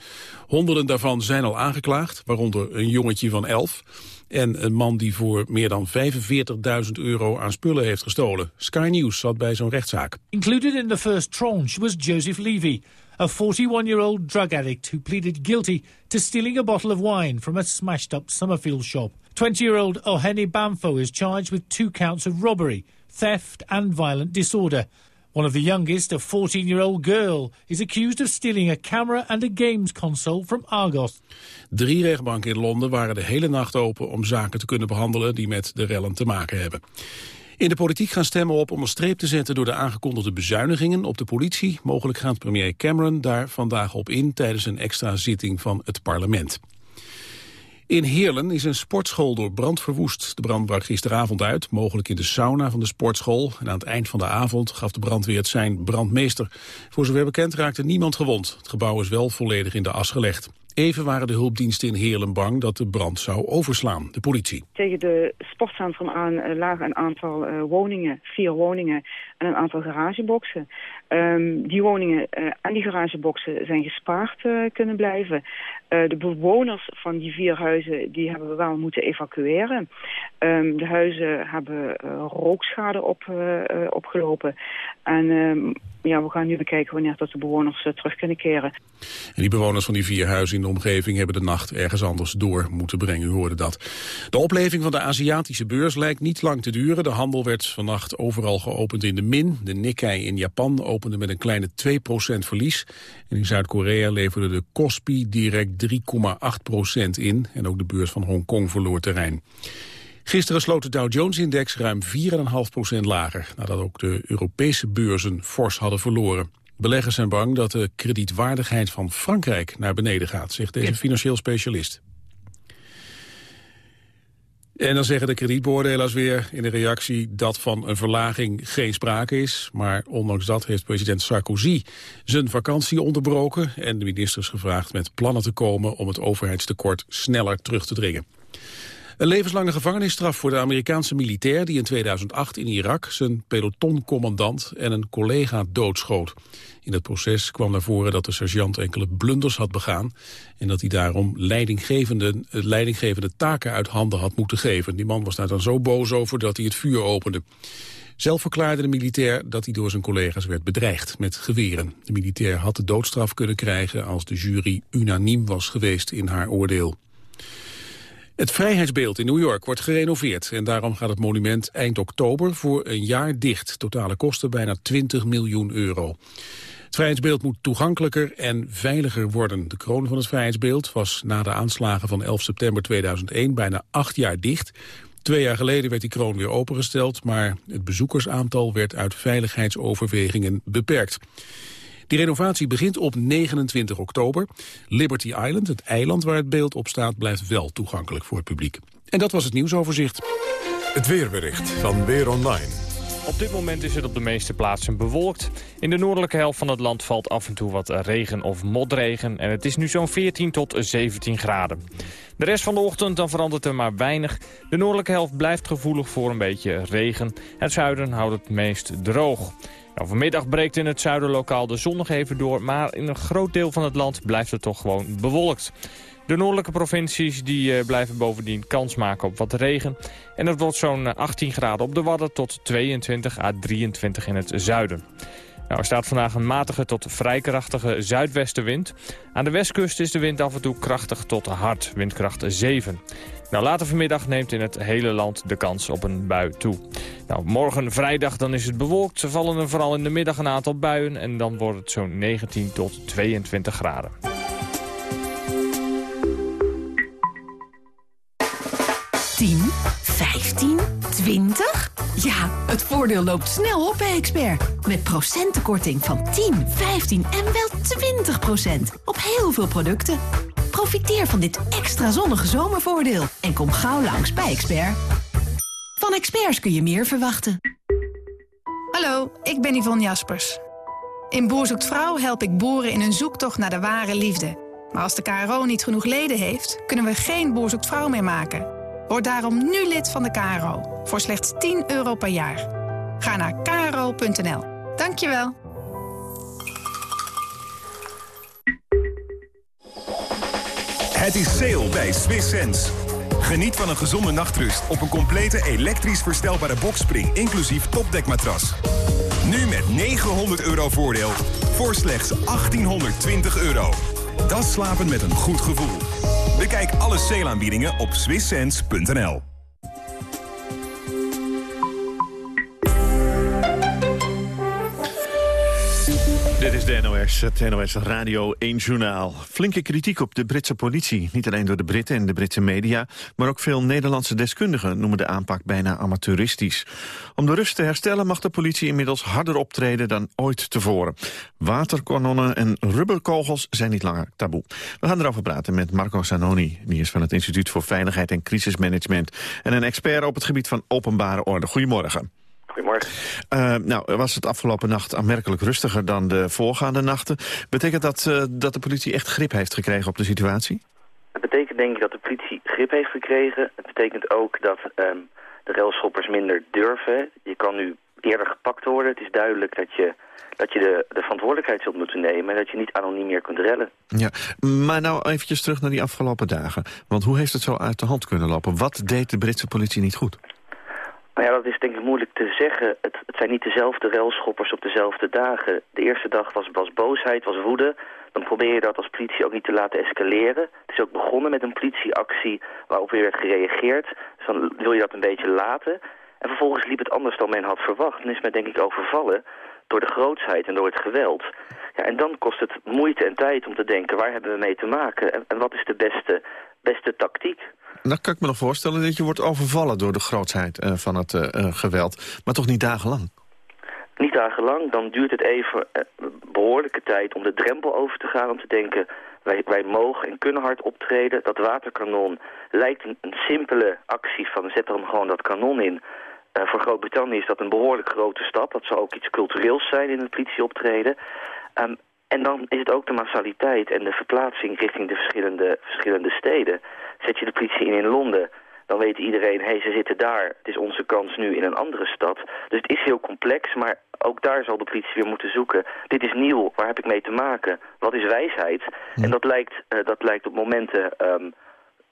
Honderden daarvan zijn al aangeklaagd, waaronder een jongetje van 11 en een man die voor meer dan 45.000 euro aan spullen heeft gestolen. Sky News zat bij zo'n rechtszaak. Included in the first tranche was Joseph Levy, a 41-year-old drug addict who pleaded guilty to stealing a bottle of wine from a smashed-up Summerfield shop. 20-year-old Ohene Bamfo is charged with two counts of robbery, theft and violent disorder. One of the youngest, a 14-year-old girl, is accused of stealing a camera and a games console from Argos. Drie rechtbanken in Londen waren de hele nacht open om zaken te kunnen behandelen die met de rellen te maken hebben. In de politiek gaan stemmen op om een streep te zetten door de aangekondigde bezuinigingen op de politie. Mogelijk gaat premier Cameron daar vandaag op in tijdens een extra zitting van het parlement. In Heerlen is een sportschool door brand verwoest. De brand brak gisteravond uit, mogelijk in de sauna van de sportschool. En aan het eind van de avond gaf de brandweer het zijn brandmeester. Voor zover bekend raakte niemand gewond. Het gebouw is wel volledig in de as gelegd. Even waren de hulpdiensten in Heerlen bang dat de brand zou overslaan, de politie. Tegen de sportcentrum aan uh, lagen een aantal uh, woningen, vier woningen en een aantal garageboxen. Um, die woningen en die garageboxen zijn gespaard kunnen blijven. de bewoners van die vier huizen die hebben we wel moeten evacueren. Um, de huizen hebben rookschade op, opgelopen. En um, ja, we gaan nu bekijken wanneer dat de bewoners terug kunnen keren. En die bewoners van die vier huizen in de omgeving hebben de nacht ergens anders door moeten brengen. U hoorde dat. De opleving van de Aziatische beurs lijkt niet lang te duren. De handel werd vannacht overal geopend in de min. De Nikkei in Japan opende met een kleine 2% verlies. En in Zuid-Korea leverde de Kospi direct 3,8% in. En ook de beurs van Hongkong verloor terrein. Gisteren sloot de Dow Jones-index ruim 4,5% lager... nadat ook de Europese beurzen fors hadden verloren. Beleggers zijn bang dat de kredietwaardigheid van Frankrijk naar beneden gaat, zegt deze financieel specialist. En dan zeggen de kredietbeoordelaars weer in de reactie dat van een verlaging geen sprake is. Maar ondanks dat heeft president Sarkozy zijn vakantie onderbroken en de ministers gevraagd met plannen te komen om het overheidstekort sneller terug te dringen. Een levenslange gevangenisstraf voor de Amerikaanse militair die in 2008 in Irak zijn pelotoncommandant en een collega doodschoot. In het proces kwam naar voren dat de sergeant enkele blunders had begaan en dat hij daarom leidinggevende, leidinggevende taken uit handen had moeten geven. Die man was daar dan zo boos over dat hij het vuur opende. Zelf verklaarde de militair dat hij door zijn collega's werd bedreigd met geweren. De militair had de doodstraf kunnen krijgen als de jury unaniem was geweest in haar oordeel. Het Vrijheidsbeeld in New York wordt gerenoveerd en daarom gaat het monument eind oktober voor een jaar dicht. Totale kosten bijna 20 miljoen euro. Het Vrijheidsbeeld moet toegankelijker en veiliger worden. De kroon van het Vrijheidsbeeld was na de aanslagen van 11 september 2001 bijna acht jaar dicht. Twee jaar geleden werd die kroon weer opengesteld, maar het bezoekersaantal werd uit veiligheidsoverwegingen beperkt. Die renovatie begint op 29 oktober. Liberty Island, het eiland waar het beeld op staat, blijft wel toegankelijk voor het publiek. En dat was het nieuwsoverzicht. Het weerbericht van Weer Online. Op dit moment is het op de meeste plaatsen bewolkt. In de noordelijke helft van het land valt af en toe wat regen of motregen. En het is nu zo'n 14 tot 17 graden. De rest van de ochtend dan verandert er maar weinig. De noordelijke helft blijft gevoelig voor een beetje regen. Het zuiden houdt het meest droog. Vanmiddag breekt in het zuiden lokaal de zon nog even door... maar in een groot deel van het land blijft het toch gewoon bewolkt. De noordelijke provincies die, uh, blijven bovendien kans maken op wat regen. En het wordt zo'n 18 graden op de Wadden tot 22 à 23 in het zuiden. Nou, er staat vandaag een matige tot vrij krachtige zuidwestenwind. Aan de westkust is de wind af en toe krachtig tot hard, windkracht 7. Nou, later vanmiddag neemt in het hele land de kans op een bui toe. Nou, morgen vrijdag dan is het bewolkt. Ze vallen er vooral in de middag een aantal buien en dan wordt het zo'n 19 tot 22 graden. 10, 15, 20? Ja, het voordeel loopt snel op bij Expert. Met procentenkorting van 10, 15 en wel 20 procent op heel veel producten. Profiteer van dit extra zonnige zomervoordeel en kom gauw langs bij Expert. Van experts kun je meer verwachten. Hallo, ik ben Yvonne Jaspers. In Boer zoekt Vrouw help ik boeren in hun zoektocht naar de ware liefde. Maar als de KRO niet genoeg leden heeft, kunnen we geen Boer zoekt Vrouw meer maken... Word daarom nu lid van de KRO voor slechts 10 euro per jaar. Ga naar kro.nl. Dankjewel. Het is sale bij Swiss Sense. Geniet van een gezonde nachtrust op een complete elektrisch verstelbare bokspring... inclusief topdekmatras. Nu met 900 euro voordeel voor slechts 1820 euro. Dat slapen met een goed gevoel. Bekijk alle sale op swisssense.nl. Dit is de NOS, het NOS Radio 1 Journaal. Flinke kritiek op de Britse politie. Niet alleen door de Britten en de Britse media... maar ook veel Nederlandse deskundigen noemen de aanpak bijna amateuristisch. Om de rust te herstellen mag de politie inmiddels harder optreden dan ooit tevoren. Waterkanonnen en rubberkogels zijn niet langer taboe. We gaan erover praten met Marco Zanoni. Die is van het Instituut voor Veiligheid en Crisismanagement... en een expert op het gebied van openbare orde. Goedemorgen. Goedemorgen. Uh, nou, was het afgelopen nacht aanmerkelijk rustiger dan de voorgaande nachten. Betekent dat uh, dat de politie echt grip heeft gekregen op de situatie? Het betekent denk ik dat de politie grip heeft gekregen. Het betekent ook dat um, de railschoppers minder durven. Je kan nu eerder gepakt worden. Het is duidelijk dat je, dat je de, de verantwoordelijkheid zult moeten nemen... en dat je niet anoniem meer kunt rellen. Ja, maar nou eventjes terug naar die afgelopen dagen. Want hoe heeft het zo uit de hand kunnen lopen? Wat deed de Britse politie niet goed? Nou ja, dat is denk ik moeilijk te zeggen. Het, het zijn niet dezelfde railschoppers op dezelfde dagen. De eerste dag was, was boosheid, was woede. Dan probeer je dat als politie ook niet te laten escaleren. Het is ook begonnen met een politieactie waarop weer werd gereageerd. Dus dan wil je dat een beetje laten. En vervolgens liep het anders dan men had verwacht. En is men denk ik overvallen door de grootsheid en door het geweld. Ja, en dan kost het moeite en tijd om te denken... waar hebben we mee te maken en, en wat is de beste, beste tactiek? Dan kan ik me nog voorstellen dat je wordt overvallen door de grootsheid uh, van het uh, geweld. Maar toch niet dagenlang? Niet dagenlang. Dan duurt het even behoorlijke tijd om de drempel over te gaan. Om te denken, wij, wij mogen en kunnen hard optreden. Dat waterkanon lijkt een, een simpele actie van zet er gewoon dat kanon in. Voor Groot-Brittannië is dat een behoorlijk grote stap. Dat zou ook iets cultureels zijn in het politieoptreden. Um, en dan is het ook de massaliteit en de verplaatsing richting de verschillende, verschillende steden. Zet je de politie in in Londen, dan weet iedereen, hé, hey, ze zitten daar. Het is onze kans nu in een andere stad. Dus het is heel complex, maar ook daar zal de politie weer moeten zoeken. Dit is nieuw, waar heb ik mee te maken? Wat is wijsheid? En dat lijkt, uh, dat lijkt op momenten... Um,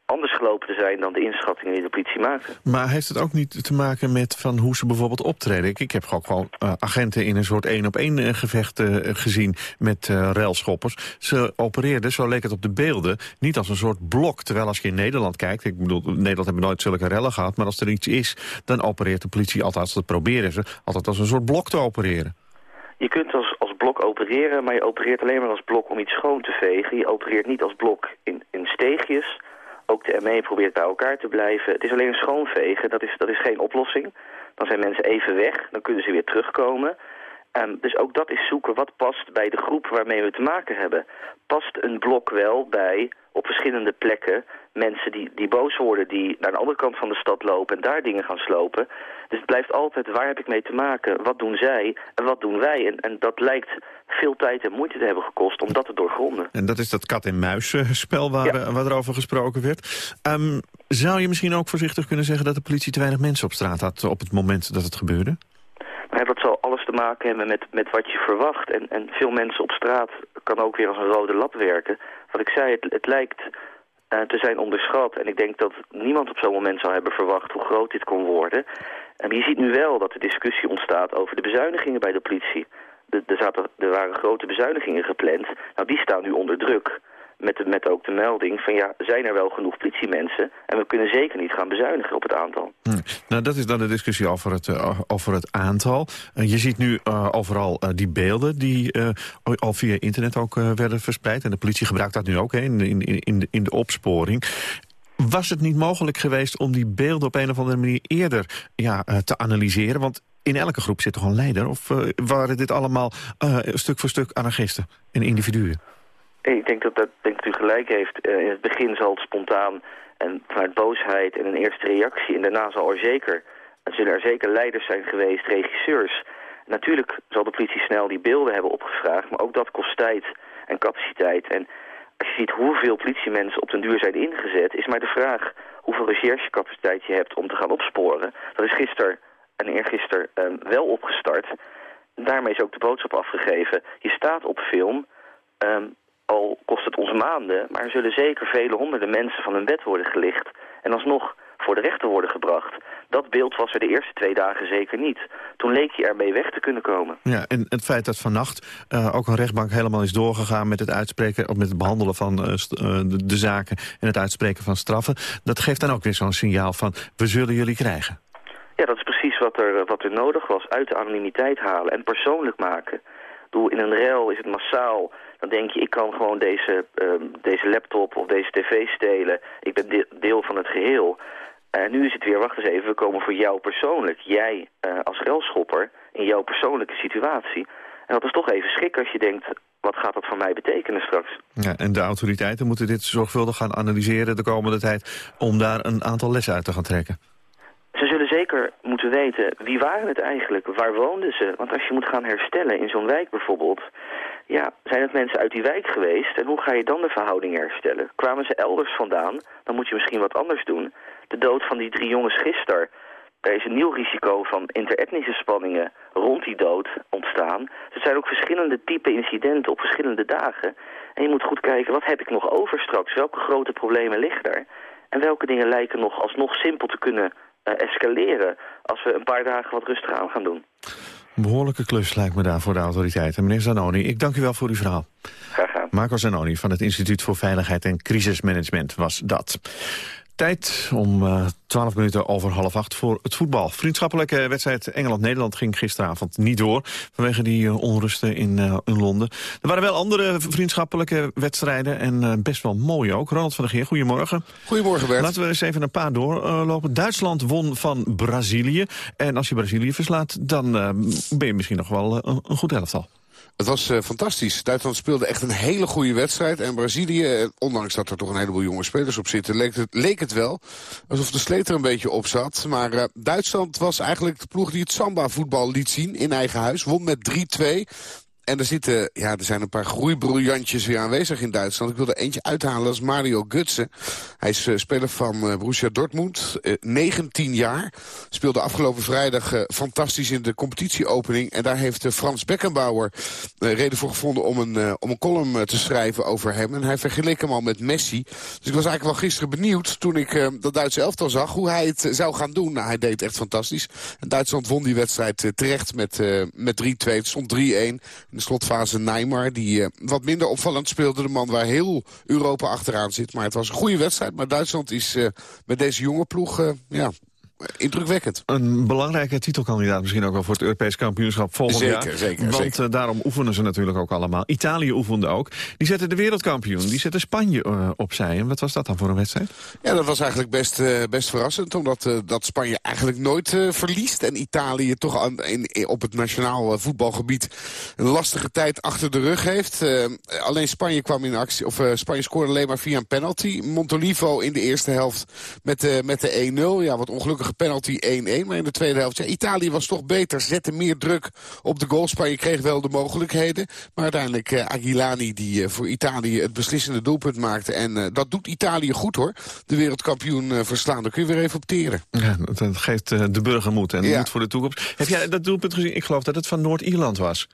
anders gelopen te zijn dan de inschattingen die de politie maakt. Maar heeft het ook niet te maken met van hoe ze bijvoorbeeld optreden? Ik, ik heb ook gewoon uh, agenten in een soort één-op-één uh, gevecht uh, gezien met uh, railschoppers. Ze opereerden, zo leek het op de beelden, niet als een soort blok. Terwijl als je in Nederland kijkt, ik bedoel, Nederland hebben nooit zulke rellen gehad, maar als er iets is, dan opereert de politie altijd, dat proberen ze, altijd als een soort blok te opereren. Je kunt als, als blok opereren, maar je opereert alleen maar als blok om iets schoon te vegen. Je opereert niet als blok in, in steegjes ook de ME probeert bij elkaar te blijven. Het is alleen een schoonvegen, dat is, dat is geen oplossing. Dan zijn mensen even weg, dan kunnen ze weer terugkomen. Ehm, dus ook dat is zoeken wat past bij de groep waarmee we te maken hebben. Past een blok wel bij op verschillende plekken mensen die, die boos worden... die naar de andere kant van de stad lopen en daar dingen gaan slopen. Dus het blijft altijd, waar heb ik mee te maken? Wat doen zij en wat doen wij? En, en dat lijkt veel tijd en moeite te hebben gekost om dat te doorgronden. En dat is dat kat-en-muis-spel waar, ja. waar erover gesproken werd. Um, zou je misschien ook voorzichtig kunnen zeggen dat de politie te weinig mensen op straat had... op het moment dat het gebeurde? Maar dat zal alles te maken hebben met, met wat je verwacht. En, en veel mensen op straat kan ook weer als een rode lap werken. Wat ik zei, het, het lijkt te zijn onderschat. En ik denk dat niemand op zo'n moment zou hebben verwacht hoe groot dit kon worden. En je ziet nu wel dat de discussie ontstaat over de bezuinigingen bij de politie. De, zaten, er waren grote bezuinigingen gepland. Nou, die staan nu onder druk met, met ook de melding van ja, zijn er wel genoeg politiemensen? En we kunnen zeker niet gaan bezuinigen op het aantal. Hm. Nou, dat is dan de discussie over het, uh, over het aantal. Uh, je ziet nu uh, overal die beelden die al via internet ook werden verspreid. En de politie gebruikt dat nu ook hè, in, in, in, de, in de opsporing. Was het niet mogelijk geweest om die beelden op een of andere manier eerder ja, te analyseren? Want in elke groep zit toch een leider? Of waren dit allemaal stuk voor stuk anarchisten en individuen? Ik denk dat, dat denk dat u gelijk heeft. Uh, in het begin zal het spontaan en vanuit boosheid en een eerste reactie. En daarna zal er zeker, zullen er zeker leiders zijn geweest, regisseurs. Natuurlijk zal de politie snel die beelden hebben opgevraagd, maar ook dat kost tijd en capaciteit. En als je ziet hoeveel politiemensen op den duur zijn ingezet, is maar de vraag hoeveel recherchecapaciteit je hebt om te gaan opsporen. Dat is gisteren en eergisteren um, wel opgestart. Daarmee is ook de boodschap afgegeven. Je staat op film, um, al kost het ons maanden, maar er zullen zeker vele honderden mensen van hun bed worden gelicht en alsnog voor de rechter worden gebracht. Dat beeld was er de eerste twee dagen zeker niet. Toen leek je ermee weg te kunnen komen. Ja, en het feit dat vannacht uh, ook een rechtbank helemaal is doorgegaan... met het uitspreken, of met het behandelen van uh, de, de, zaken en het uitspreken van straffen... dat geeft dan ook weer zo'n signaal van, we zullen jullie krijgen. Ja, dat is precies wat er, wat er nodig was. Uit de anonimiteit halen en persoonlijk maken. In een rel is het massaal dan denk je, ik kan gewoon deze, uh, deze laptop of deze tv stelen. Ik ben deel van het geheel. En nu is het weer, wacht eens even, we komen voor jou persoonlijk. Jij uh, als relschopper in jouw persoonlijke situatie. En dat is toch even schrik als je denkt, wat gaat dat voor mij betekenen straks? Ja, en de autoriteiten moeten dit zorgvuldig gaan analyseren de komende tijd... om daar een aantal lessen uit te gaan trekken. Ze zullen zeker moeten weten, wie waren het eigenlijk? Waar woonden ze? Want als je moet gaan herstellen in zo'n wijk bijvoorbeeld... Ja, zijn het mensen uit die wijk geweest en hoe ga je dan de verhouding herstellen? Kwamen ze elders vandaan, dan moet je misschien wat anders doen. De dood van die drie jongens gisteren, daar is een nieuw risico van interetnische spanningen rond die dood ontstaan. Er zijn ook verschillende type incidenten op verschillende dagen. En je moet goed kijken, wat heb ik nog over straks? Welke grote problemen liggen er? En welke dingen lijken nog alsnog simpel te kunnen escaleren als we een paar dagen wat rustiger aan gaan doen? Een behoorlijke klus lijkt me daar voor de autoriteiten. Meneer Zanoni, ik dank u wel voor uw verhaal. Graag gedaan. Marco Zanoni van het Instituut voor Veiligheid en Crisismanagement was dat. Tijd om uh, 12 minuten over half acht voor het voetbal. Vriendschappelijke wedstrijd Engeland-Nederland ging gisteravond niet door... vanwege die uh, onrusten in, uh, in Londen. Er waren wel andere vriendschappelijke wedstrijden en best wel mooie ook. Ronald van der Geer, goedemorgen. Goedemorgen Bert. Laten we eens even een paar doorlopen. Duitsland won van Brazilië. En als je Brazilië verslaat, dan ben je misschien nog wel een, een goed elftal. Het was uh, fantastisch. Duitsland speelde echt een hele goede wedstrijd. En Brazilië, eh, ondanks dat er toch een heleboel jonge spelers op zitten... leek het, leek het wel alsof de sleet er een beetje op zat. Maar uh, Duitsland was eigenlijk de ploeg die het samba-voetbal liet zien in eigen huis. Won met 3-2. En er, zitten, ja, er zijn een paar groeibriljantjes weer aanwezig in Duitsland. Ik wil er eentje uithalen, is Mario Götze. Hij is uh, speler van uh, Borussia Dortmund, uh, 19 jaar. Speelde afgelopen vrijdag fantastisch in de competitieopening. En daar heeft Frans Beckenbauer reden voor gevonden om een, om een column te schrijven over hem. En hij vergeleek hem al met Messi. Dus ik was eigenlijk wel gisteren benieuwd toen ik dat Duitse elftal zag... hoe hij het zou gaan doen. Nou, hij deed echt fantastisch. En Duitsland won die wedstrijd terecht met, met 3-2. Het stond 3-1 de slotfase Neymar, die uh, wat minder opvallend speelde. De man waar heel Europa achteraan zit. Maar het was een goede wedstrijd. Maar Duitsland is uh, met deze jonge ploeg uh, ja, indrukwekkend. Een belangrijke titelkandidaat misschien ook wel voor het Europees kampioenschap volgend Zeker, jaar. zeker, Want zeker. eh, daarom oefenen ze natuurlijk ook allemaal. Italië oefende ook. Die zetten de wereldkampioen. Die zetten Spanje eh, opzij. En wat was dat dan voor een wedstrijd? Ja, dat was eigenlijk best, eh, best verrassend. Omdat dat Spanje eigenlijk nooit verliest. En Italië toch aan, in, op het nationaal voetbalgebied een lastige tijd achter de rug heeft. Alleen Spanje kwam in actie. Of Spanje scoorde alleen maar via een penalty. Montolivo in de eerste helft met, de met de 1-0. Ja, wat penalty 1-1. Maar in de tweede helft, ja, Italië was toch beter. Zette meer druk op de goal. Spanje kreeg wel de mogelijkheden. Maar uiteindelijk eh, Aguilani die eh, voor Italië het beslissende doelpunt maakte. En eh, dat doet Italië goed hoor. De wereldkampioen verslaan. Daar kun je weer even op teren. Ja, dat- geeft de burger moed en Ja. moed voor de toekomst. Heb jij dat doelpunt gezien? Ik geloof dat het van Noord-Ierland was.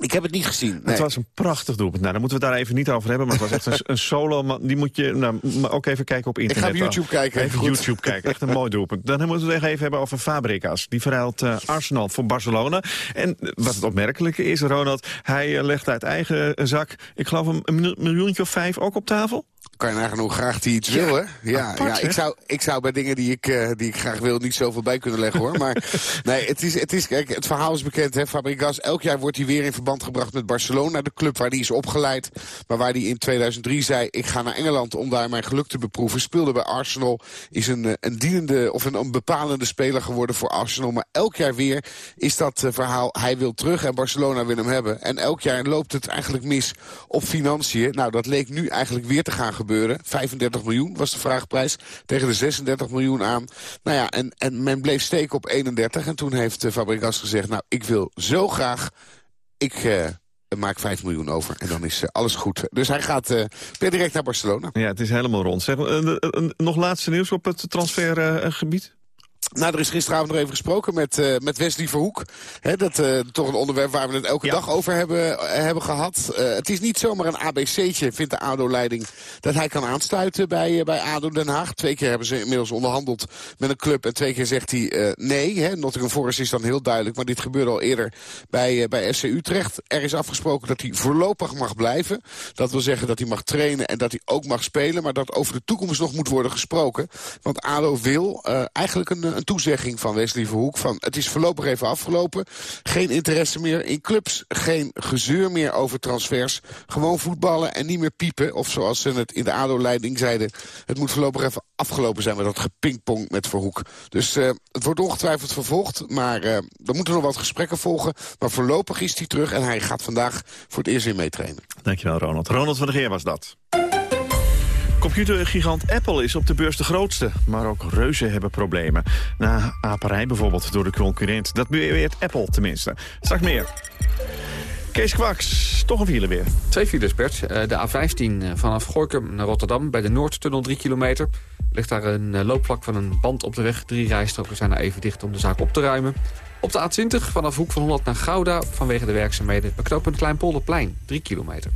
Ik heb het niet gezien. nee. Het was een prachtig doelpunt. Nou, daar moeten we het daar even niet over hebben. Maar het was echt een, een solo. Die moet je nou, ook even kijken op internet. op YouTube kijken, Even goed. YouTube kijken. Echt een mooi doelpunt. Dan moeten we het even hebben over Fabregas. Die verhuilt eh, Arsenal voor Barcelona. En eh, wat het opmerkelijke is, Ronald... hij eh, legt uit eigen zak, ik geloof een miljoen- miljoentje of vijf ook op tafel. Kan je nagaan hoe graag die iets wil, hè? Ja, apart, ja ik, zou, ik zou bij dingen die ik, eh, die ik graag wil niet zoveel bij kunnen leggen, hoor. Maar nee, het, is, het, is, kijk, het verhaal is bekend, hè. Fabregas, elk jaar wordt hij weer in verband gebracht met Barcelona. De club waar hij is opgeleid. Maar waar hij in 2003 zei, ik ga naar Engeland om daar mijn geluk te beproeven. Speelde bij Arsenal, is een, eh, een dienende of een, een bepalende speler geworden voor Arsenal. Maar elk jaar weer is dat eh, verhaal, hij wil terug en Barcelona wil hem hebben. En elk jaar loopt het eigenlijk mis op financiën. Nou, dat leek nu eigenlijk weer te gaan gebeuren. 35 miljoen was de vraagprijs tegen de 36 miljoen aan. Nou ja, en, en men bleef steken op 31. En toen heeft eh, Fabregas gezegd, nou, ik wil zo graag... Ik eh, maak 5 miljoen over en dan is eh, alles goed. Dus hij gaat eh, per direct naar Barcelona. Ja, het is helemaal rond. Zeg, nog laatste nieuws op het transfergebied? Nou, er is gisteravond nog even gesproken met, eh, met Wesley Verhoek. Dat uh, toch een onderwerp waar we het elke dag over hebben, uh, hebben gehad. Uh, het is niet zomaar een ABC'tje, vindt de ADO-leiding... dat hij kan aansluiten bij, bij ADO Den Haag. Twee keer hebben ze inmiddels onderhandeld met een club... en twee keer zegt hij uh, nee. Hè. Nottingham Forest is dan heel duidelijk... maar dit gebeurde al eerder bij, bij FC Utrecht. Er is afgesproken dat hij voorlopig mag blijven. Dat wil zeggen dat hij mag trainen en dat hij ook mag spelen... maar dat over de toekomst nog moet worden gesproken. Want ADO wil uh, eigenlijk een een toezegging van Wesley Verhoek... van het is voorlopig even afgelopen. Geen interesse meer in clubs. Geen gezeur meer over transfers. Gewoon voetballen en niet meer piepen. Of zoals ze het in de ADO-leiding zeiden... het moet voorlopig even afgelopen zijn met dat gepingpong met Verhoek. Dus uh, het wordt ongetwijfeld vervolgd. Maar uh, er moeten nog wat gesprekken volgen. Maar voorlopig is hij terug en hij gaat vandaag voor het eerst weer meetrainen. Dankjewel, Ronald. Ronald van der Geer was dat. Computergigant Apple is op de beurs de grootste, maar ook reuzen hebben problemen. Na aperij bijvoorbeeld door de concurrent. Dat beweert Apple tenminste. Straks meer. Kees Kwaks, toch een file weer. Twee files, Bert. De A15 vanaf Gorkum naar Rotterdam bij de Noordtunnel 3 kilometer. Ligt daar een loopvlak van een band op de weg. Drie rijstroken zijn er even dicht om de zaak op te ruimen. Op de A20 vanaf Hoek van Holland naar Gouda vanwege de werkzaamheden. Bij knooppunt Kleinpolderplein, 3 kilometer.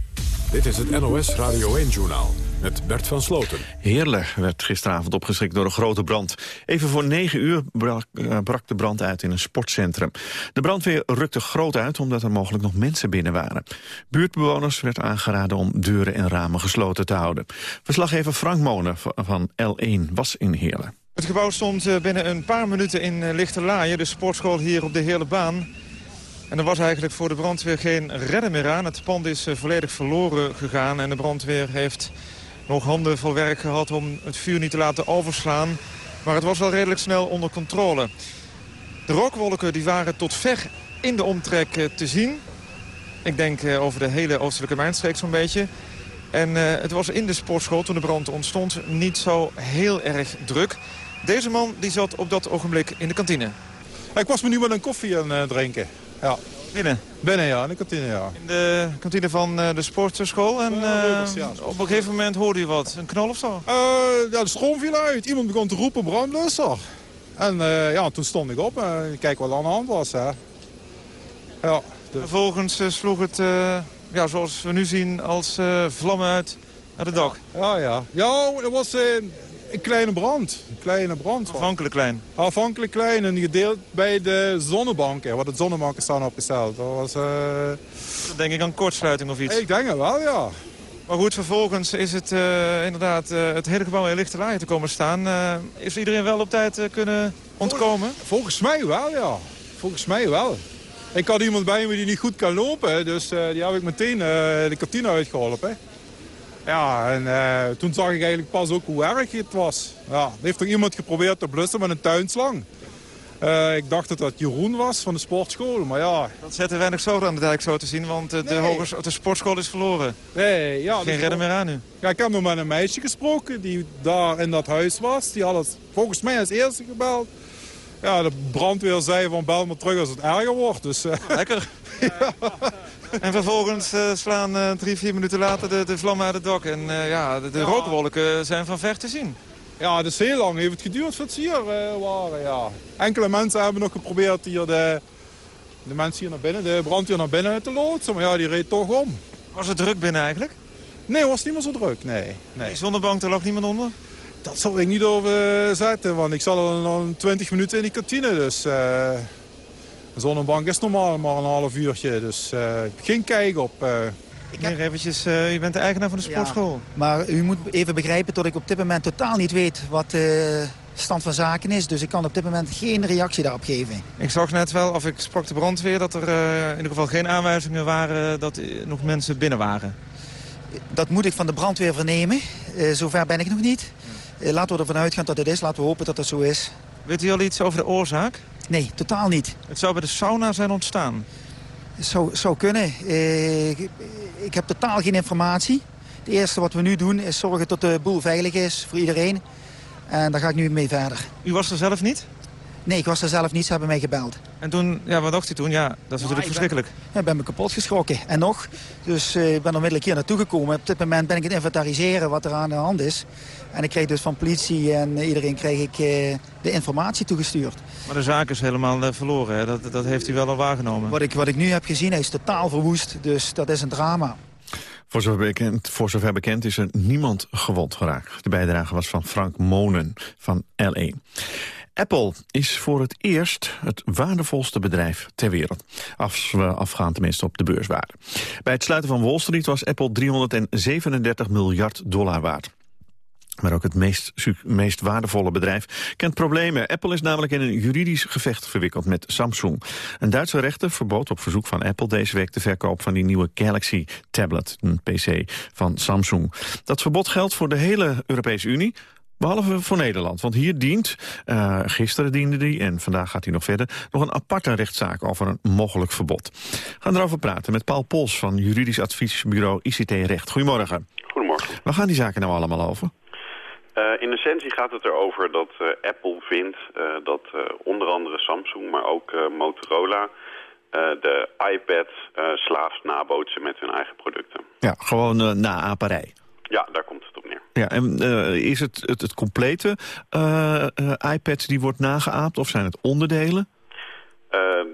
Dit is het NOS Radio 1-journaal met Bert van Sloten. Heerlijk werd gisteravond opgeschrikt door een grote brand. Even voor negen uur brak, uh, brak de brand uit in een sportcentrum. De brandweer rukte groot uit omdat er mogelijk nog mensen binnen waren. Buurtbewoners werd aangeraden om deuren en ramen gesloten te houden. Verslaggever Frank Monen van L1 was in Heerlen. Het gebouw stond binnen een paar minuten in Lichterlaaien, de sportschool hier op de hele baan. En er was eigenlijk voor de brandweer geen redden meer aan. Het pand is volledig verloren gegaan en de brandweer heeft nog handen vol werk gehad om het vuur niet te laten overslaan. Maar het was wel redelijk snel onder controle. De rookwolken die waren tot ver in de omtrek te zien. Ik denk over de hele oostelijke mijnstreek zo'n beetje. En het was in de sportschool toen de brand ontstond niet zo heel erg druk. Deze man die zat op dat ogenblik in de kantine. Ik was me nu wel een koffie aan uh, drinken. Ja. Binnen? Binnen, ja. In de kantine, ja. In de kantine van uh, de sportschool. En uh, ja, op een gegeven moment hoorde u wat. Een knal of zo? Uh, ja, de stroom viel uit. Iemand begon te roepen, brandblusser. En ja, toen stond ik op en kijk wat aan de hand was. Hè. Ja, de... Vervolgens sloeg het, ja, zoals we nu zien, als vlammen uit naar de dak. Ja, ja. Ja, het was een kleine brand. Een kleine brand. Afhankelijk klein? Afhankelijk klein en gedeeld bij de zonnebanken, waar de zonnebanken staan opgesteld. Dat was... Uh... Dat denk ik aan kortsluiting of iets? Ik denk het wel, ja. Maar goed, vervolgens is het uh, inderdaad uh, het hele gebouw in lichte laaien te komen staan. Is iedereen wel op tijd kunnen ontkomen? Volgens mij wel, ja. Volgens mij wel. Ik had iemand bij me die niet goed kan lopen, dus die heb ik meteen de kantine uitgeholpen. Ja, en toen zag ik eigenlijk pas ook hoe erg het was. Ja, er heeft toch iemand geprobeerd te blussen met een tuinslang. Uh, ik dacht dat dat Jeroen was van de sportschool, maar ja... Dat zette weinig zoden aan de dijk zo te zien, want uh, de, hoger, de sportschool is verloren. Nee, ja... Geen redden meer aan nu. Ja, ik heb nog met een meisje gesproken die daar in dat huis was. Die had het volgens mij als eerste gebeld. Ja, de brandweer zei van bel maar terug als het erger wordt. Dus, uh... Lekker. ja. En vervolgens slaan drie, vier minuten later de, de vlammen uit het dak. En ja, de, de ja. rookwolken zijn van ver te zien. Ja, dus heel lang heeft het geduurd voordat ze hier waren. Ja. Enkele mensen hebben nog geprobeerd hier de, de mensen hier naar binnen, de brandweer naar binnen te loodsen. Maar ja, die reed toch om. Was het druk binnen eigenlijk? Nee, was niet meer zo druk, nee. nee. Zonder bank, er lag niemand onder? Dat zal ik niet over eh, zetten, want ik zat al nog 20 minuten in die kantine. Dus uh, zonnebank is normaal maar een half uurtje. Dus uh, geen kijk op. Ik heb... eventjes, uh, u bent de eigenaar van de sportschool. maar u moet even begrijpen dat ik op dit moment totaal niet weet wat de stand van zaken is. Dus ik kan op dit moment geen reactie daarop geven. Ik zag net wel, of ik sprak de brandweer, dat er uh, in ieder geval geen aanwijzingen waren dat er nog mensen binnen waren. Dat moet ik van de brandweer vernemen. Uh, zover ben ik nog niet. laten we ervan uitgaan dat het is. Laten we hopen dat het zo is. Weet u al iets over de oorzaak? Nee, totaal niet. Het zou bij de sauna zijn ontstaan? Zou, zou kunnen. Eh, ik heb totaal geen informatie. Het eerste wat we nu doen is zorgen dat de boel veilig is voor iedereen. En daar ga ik nu mee verder. U was er zelf niet? Nee, ik was er zelf niet. Ze hebben mij gebeld. En toen, ja, wat dacht u toen? Ja, dat is natuurlijk verschrikkelijk. ja, ik ben me kapot geschrokken. En nog. Dus uh, ik ben onmiddellijk hier naartoe gekomen. Op dit moment ben ik het inventariseren wat er aan de hand is. En ik kreeg dus van politie en iedereen kreeg ik uh, de informatie toegestuurd. Maar de zaak is helemaal uh, verloren, hè? Dat, dat heeft u wel al waargenomen? Wat ik, wat ik nu heb gezien, hij is totaal verwoest. Dus dat is een drama. Voor zover, bekend, voor zover bekend is er niemand gewond geraakt. De bijdrage was van Frank Monen van L1. Apple is voor het eerst het waardevolste bedrijf ter wereld. Als we afgaan tenminste op de beurswaarde. Bij het sluiten van Wall Street was Apple 337 miljard dollar waard. Maar ook het meest, meest waardevolle bedrijf kent problemen. Apple is namelijk in een juridisch gevecht verwikkeld met Samsung. Een Duitse rechter verbood op verzoek van Apple deze week de verkoop van die nieuwe Galaxy tablet, een PC van Samsung. Dat verbod geldt voor de hele Europese Unie, Behalve voor Nederland, want hier dient, uh, gisteren diende die en vandaag gaat hij nog verder, nog een aparte rechtszaak over een mogelijk verbod. We gaan erover praten met Paul Pols van juridisch adviesbureau ICT Recht. Goedemorgen. Goedemorgen. Waar gaan die zaken nou allemaal over? Uh, in essentie gaat het erover dat uh, Apple vindt dat onder andere Samsung, maar ook Motorola de iPad slaafs nabootsen met hun eigen producten. Ja, gewoon naaperij. Ja, daar komt het op neer. Ja, en uh, is het het, het complete uh, uh, iPad die wordt nageaapt of zijn het onderdelen?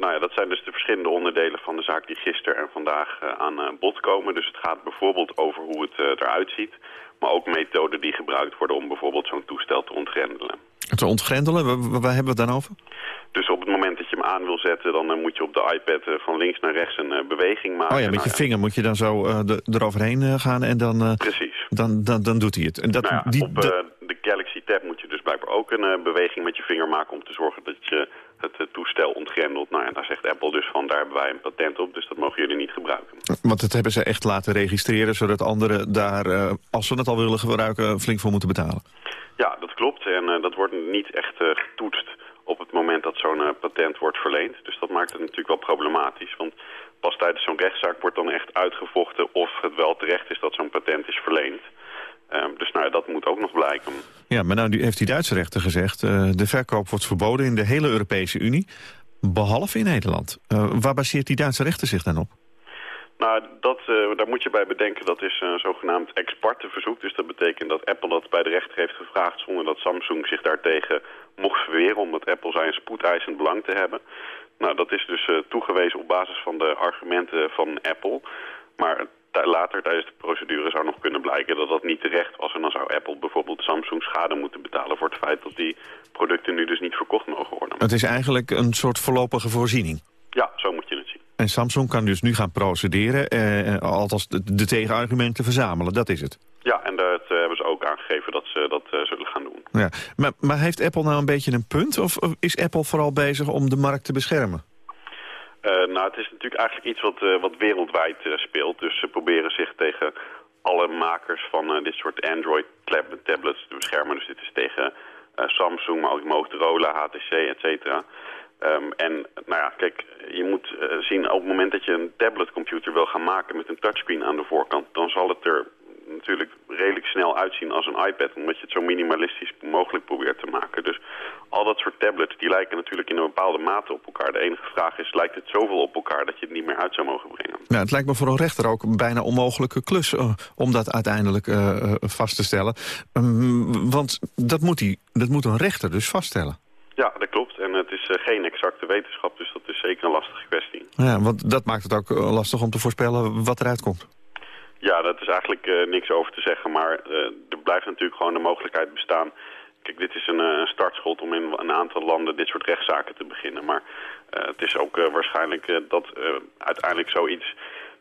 nou ja, dat zijn dus de verschillende onderdelen van de zaak die gisteren en vandaag aan bod komen. Dus het gaat bijvoorbeeld over hoe het eruit ziet, maar ook methoden die gebruikt worden om bijvoorbeeld zo'n toestel te ontgrendelen. Te ontgrendelen? Waar, waar hebben we het dan over? Dus op het moment dat je hem aan wil zetten, dan uh, moet je op de iPad uh, van links naar rechts een uh, beweging maken. Oh ja, met nou, je vinger moet je dan zo eroverheen gaan en dan, Precies. Dan, dan, dan doet hij het. En dat, nou ja, die, op de Galaxy Tab moet je dus blijkbaar ook een beweging met je vinger maken om te zorgen dat je het toestel ontgrendelt. Nou ja, daar zegt Apple dus van, daar hebben wij een patent op, dus dat mogen jullie niet gebruiken. Want dat hebben ze echt laten registreren, zodat anderen daar, als ze het al willen gebruiken, flink voor moeten betalen. Ja, dat klopt. En dat wordt niet echt getoetst op het moment dat zo'n uh, patent wordt verleend. Dus dat maakt het natuurlijk wel problematisch. Want pas tijdens zo'n rechtszaak wordt dan echt uitgevochten of het wel terecht is dat zo'n patent is verleend. Um, dus nou ja, dat moet ook nog blijken. Ja, maar nou heeft die Duitse rechter gezegd... Uh, de verkoop wordt verboden in de hele Europese Unie, behalve in Nederland. Uh, waar baseert die Duitse rechter zich dan op? Nou, dat, uh, daar moet je bij bedenken, dat is een zogenaamd ex parte verzoek. Dus dat betekent dat Apple dat bij de rechter heeft gevraagd... zonder dat Samsung zich daartegen mocht verweren... omdat Apple zijn spoedeisend belang te hebben. Nou, dat is dus uh, toegewezen op basis van de argumenten van Apple. Maar later tijdens de procedure zou nog kunnen blijken dat dat niet terecht was. En dan zou Apple bijvoorbeeld Samsung schade moeten betalen... voor het feit dat die producten nu dus niet verkocht mogen worden. Het is eigenlijk een soort voorlopige voorziening? Ja, zo moet je het zien. En Samsung kan dus nu gaan procederen, eh, althans de, de tegenargumenten verzamelen. Dat is het. Ja, en dat dat ze dat zullen gaan doen. Ja. Maar, maar heeft Apple nou een beetje een punt? Of is Apple vooral bezig om de markt te beschermen? nou, het is natuurlijk eigenlijk iets wat, wat wereldwijd speelt. Dus ze proberen zich tegen alle makers van dit soort Android-tablets te beschermen. Dus dit is tegen Samsung, maar ook Motorola, HTC, et cetera. Um, en nou ja, kijk, je moet zien op het moment dat je een tabletcomputer wil gaan maken met een touchscreen aan de voorkant, dan zal het er natuurlijk redelijk snel uitzien als een iPad, omdat je het zo minimalistisch mogelijk probeert te maken. Dus al dat soort tablets, die lijken natuurlijk in een bepaalde mate op elkaar. De enige vraag is, lijkt het zoveel op elkaar dat je het niet meer uit zou mogen brengen? Ja, het lijkt me voor een rechter ook een bijna onmogelijke klus uh, om dat uiteindelijk uh, vast te stellen. Um, want dat moet, die, dat moet een rechter dus vaststellen. Ja, dat klopt. En het is uh, geen exacte wetenschap, dus dat is zeker een lastige kwestie. Ja, want dat maakt het ook lastig om te voorspellen wat eruit komt. Ja, dat is eigenlijk uh, niks over te zeggen, maar uh, er blijft natuurlijk gewoon de mogelijkheid bestaan. Kijk, dit is een, een startschot om in een aantal landen dit soort rechtszaken te beginnen. Maar het is ook waarschijnlijk dat uiteindelijk zoiets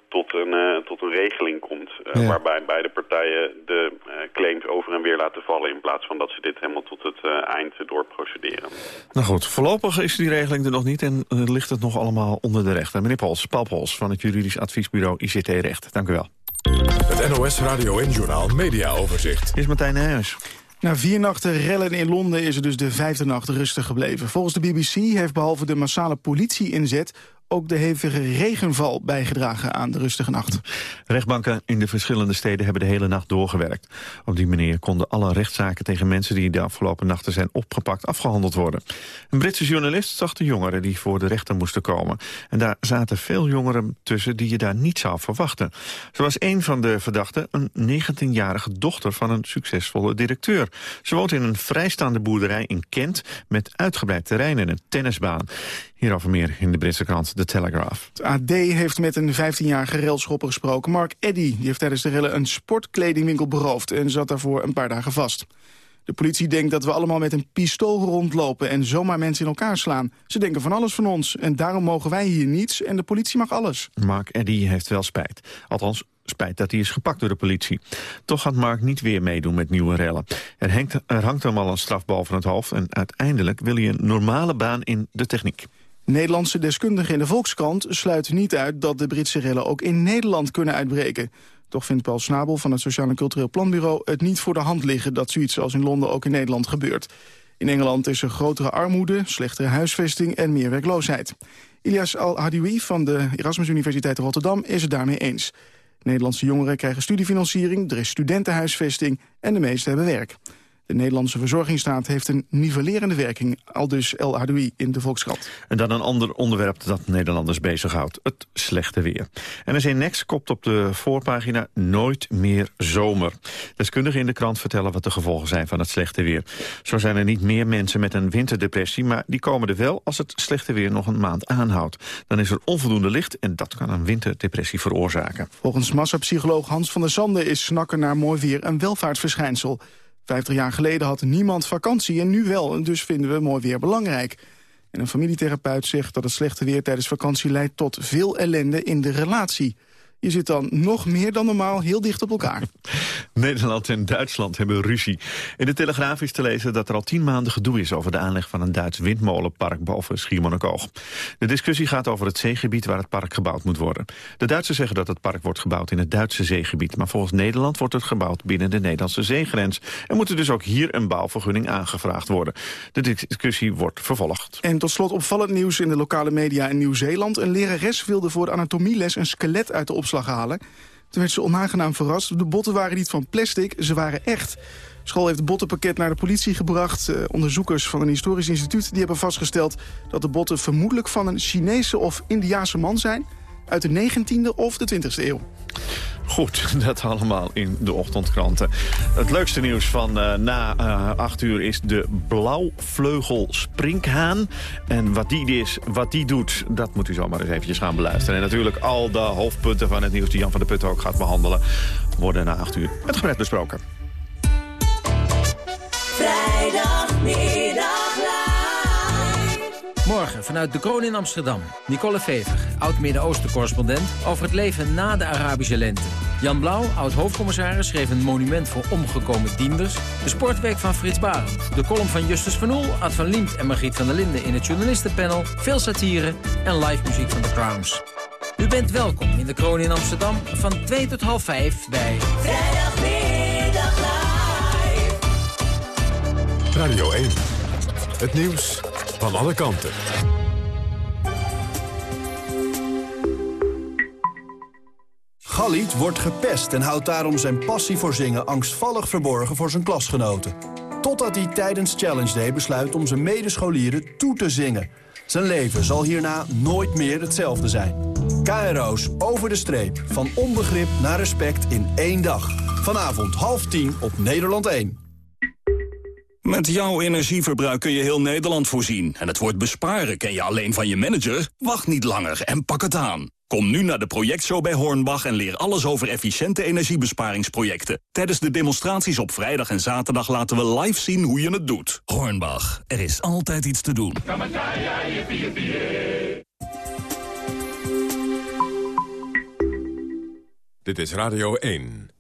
tot een, tot een regeling komt... Ja. waarbij beide partijen de claims over en weer laten vallen... in plaats van dat ze dit helemaal tot het eind doorprocederen. Nou goed, voorlopig is die regeling er nog niet... en ligt het nog allemaal onder de rechter. Meneer Pols, Paul Pols van het juridisch adviesbureau ICT Recht. Dank u wel. Het NOS Radio en Journaal Media Overzicht. Is Martijn Nijhuis. Na vier nachten rellen in Londen is er dus de vijfde nacht rustig gebleven. Volgens de BBC heeft behalve de massale politie-inzet ook de hevige regenval bijgedragen aan de rustige nacht. Rechtbanken in de verschillende steden hebben de hele nacht doorgewerkt. Op die manier konden alle rechtszaken tegen mensen die de afgelopen nachten zijn opgepakt afgehandeld worden. Een Britse journalist zag de jongeren die voor de rechter moesten komen. En daar zaten veel jongeren tussen die je daar niet zou verwachten. Zo was een van de verdachten een 19-jarige dochter van een succesvolle directeur. Ze woont in een vrijstaande boerderij in Kent met uitgebreid terrein en een tennisbaan. Hierover meer in de Britse krant The Telegraph. Het AD heeft met een 15-jarige railschopper gesproken. Mark Eddy die heeft tijdens de rellen een sportkledingwinkel beroofd... en zat daarvoor een paar dagen vast. De politie denkt dat we allemaal met een pistool rondlopen... en zomaar mensen in elkaar slaan. Ze denken van alles van ons en daarom mogen wij hier niets... en de politie mag alles. Mark Eddy heeft wel spijt. Althans, spijt dat hij is gepakt door de politie. Toch gaat Mark niet weer meedoen met nieuwe rellen. Er, hangt, er hangt hem al een straf boven het hoofd... en uiteindelijk wil hij een normale baan in de techniek. Nederlandse deskundigen in de Volkskrant sluiten niet uit dat de Britse rellen ook in Nederland kunnen uitbreken. Toch vindt Paul Snabel van het Sociaal en Cultureel Planbureau het niet voor de hand liggen dat zoiets zoals in Londen ook in Nederland gebeurt. In Engeland is er grotere armoede, slechtere huisvesting en meer werkloosheid. Ilias Al-Hadioui van de Erasmus Universiteit Rotterdam is het daarmee eens. Nederlandse jongeren krijgen studiefinanciering, er is studentenhuisvesting en de meesten hebben werk. De Nederlandse verzorgingsstaat heeft een nivellerende werking, al dus El Hadoui in de Volkskrant. En dan een ander onderwerp dat Nederlanders bezighoudt, het slechte weer. NRC Next kopt op de voorpagina nooit meer zomer. Deskundigen in de krant vertellen wat de gevolgen zijn van het slechte weer. Zo zijn er niet meer mensen met een winterdepressie, maar die komen er wel als het slechte weer nog een maand aanhoudt. Dan is er onvoldoende licht en dat kan een winterdepressie veroorzaken. Volgens massapsycholoog Hans van der Sande is snakken naar mooi weer een welvaartsverschijnsel. Vijftig jaar geleden had niemand vakantie en nu wel. En dus vinden we mooi weer belangrijk. En een familietherapeut zegt dat het slechte weer tijdens vakantie leidt tot veel ellende in de relatie. Je zit dan nog meer dan normaal heel dicht op elkaar. Nederland en Duitsland hebben ruzie. In de Telegraaf is te lezen dat er al tien maanden gedoe is... over de aanleg van een Duits windmolenpark boven Schiermonnikoog. De discussie gaat over het zeegebied waar het park gebouwd moet worden. De Duitsers zeggen dat het park wordt gebouwd in het Duitse zeegebied... maar volgens Nederland wordt het gebouwd binnen de Nederlandse zeegrens. Er moet er dus ook hier een bouwvergunning aangevraagd worden. De discussie wordt vervolgd. En tot slot opvallend nieuws in de lokale media in Nieuw-Zeeland. Een lerares wilde voor de anatomieles een skelet uit de opslag halen. Toen werd ze onaangenaam verrast. De botten waren niet van plastic, ze waren echt. De school heeft het bottenpakket naar de politie gebracht. Uh, onderzoekers van een historisch instituut die hebben vastgesteld... dat de botten vermoedelijk van een Chinese of Indiaanse man zijn... uit de 19e of de 20e eeuw. Goed, dat allemaal in de ochtendkranten. Het leukste nieuws van uh, na uh, acht uur is de blauwvleugel sprinkhaan. En wat die is, wat die doet, dat moet u zomaar eens eventjes gaan beluisteren. En natuurlijk al de hoofdpunten van het nieuws die Jan van der Putten ook gaat behandelen... worden na acht uur het gebrek besproken. Vrijdagmiddag. Morgen vanuit de Kroon in Amsterdam. Nicole Vever, oud-Midden-Oosten-correspondent... over het leven na de Arabische lente. Jan Blauw, oud-hoofdcommissaris, schreef een monument voor omgekomen dienders. De sportweek van Frits Barend. De column van Justus van Oel, Ad van Liemt en Margriet van der Linden... in het journalistenpanel. Veel satire en live muziek van The Crowns. U bent welkom in de Kroon in Amsterdam van 2 tot half 5 bij... Vrijdagmiddag live. Radio 1. Het nieuws van alle kanten. Galit wordt gepest en houdt daarom zijn passie voor zingen angstvallig verborgen voor zijn klasgenoten. Totdat hij tijdens Challenge Day besluit om zijn medescholieren toe te zingen. Zijn leven zal hierna nooit meer hetzelfde zijn. KRO's over de streep. Van onbegrip naar respect in één dag. Vanavond half tien op Nederland 1. Met jouw energieverbruik kun je heel Nederland voorzien. En het woord besparen ken je alleen van je manager? Wacht niet langer en pak het aan. Kom nu naar de projectshow bij Hornbach en leer alles over efficiënte energiebesparingsprojecten. Tijdens de demonstraties op vrijdag en zaterdag laten we live zien hoe je het doet. Hornbach, er is altijd iets te doen. Dit is Radio 1.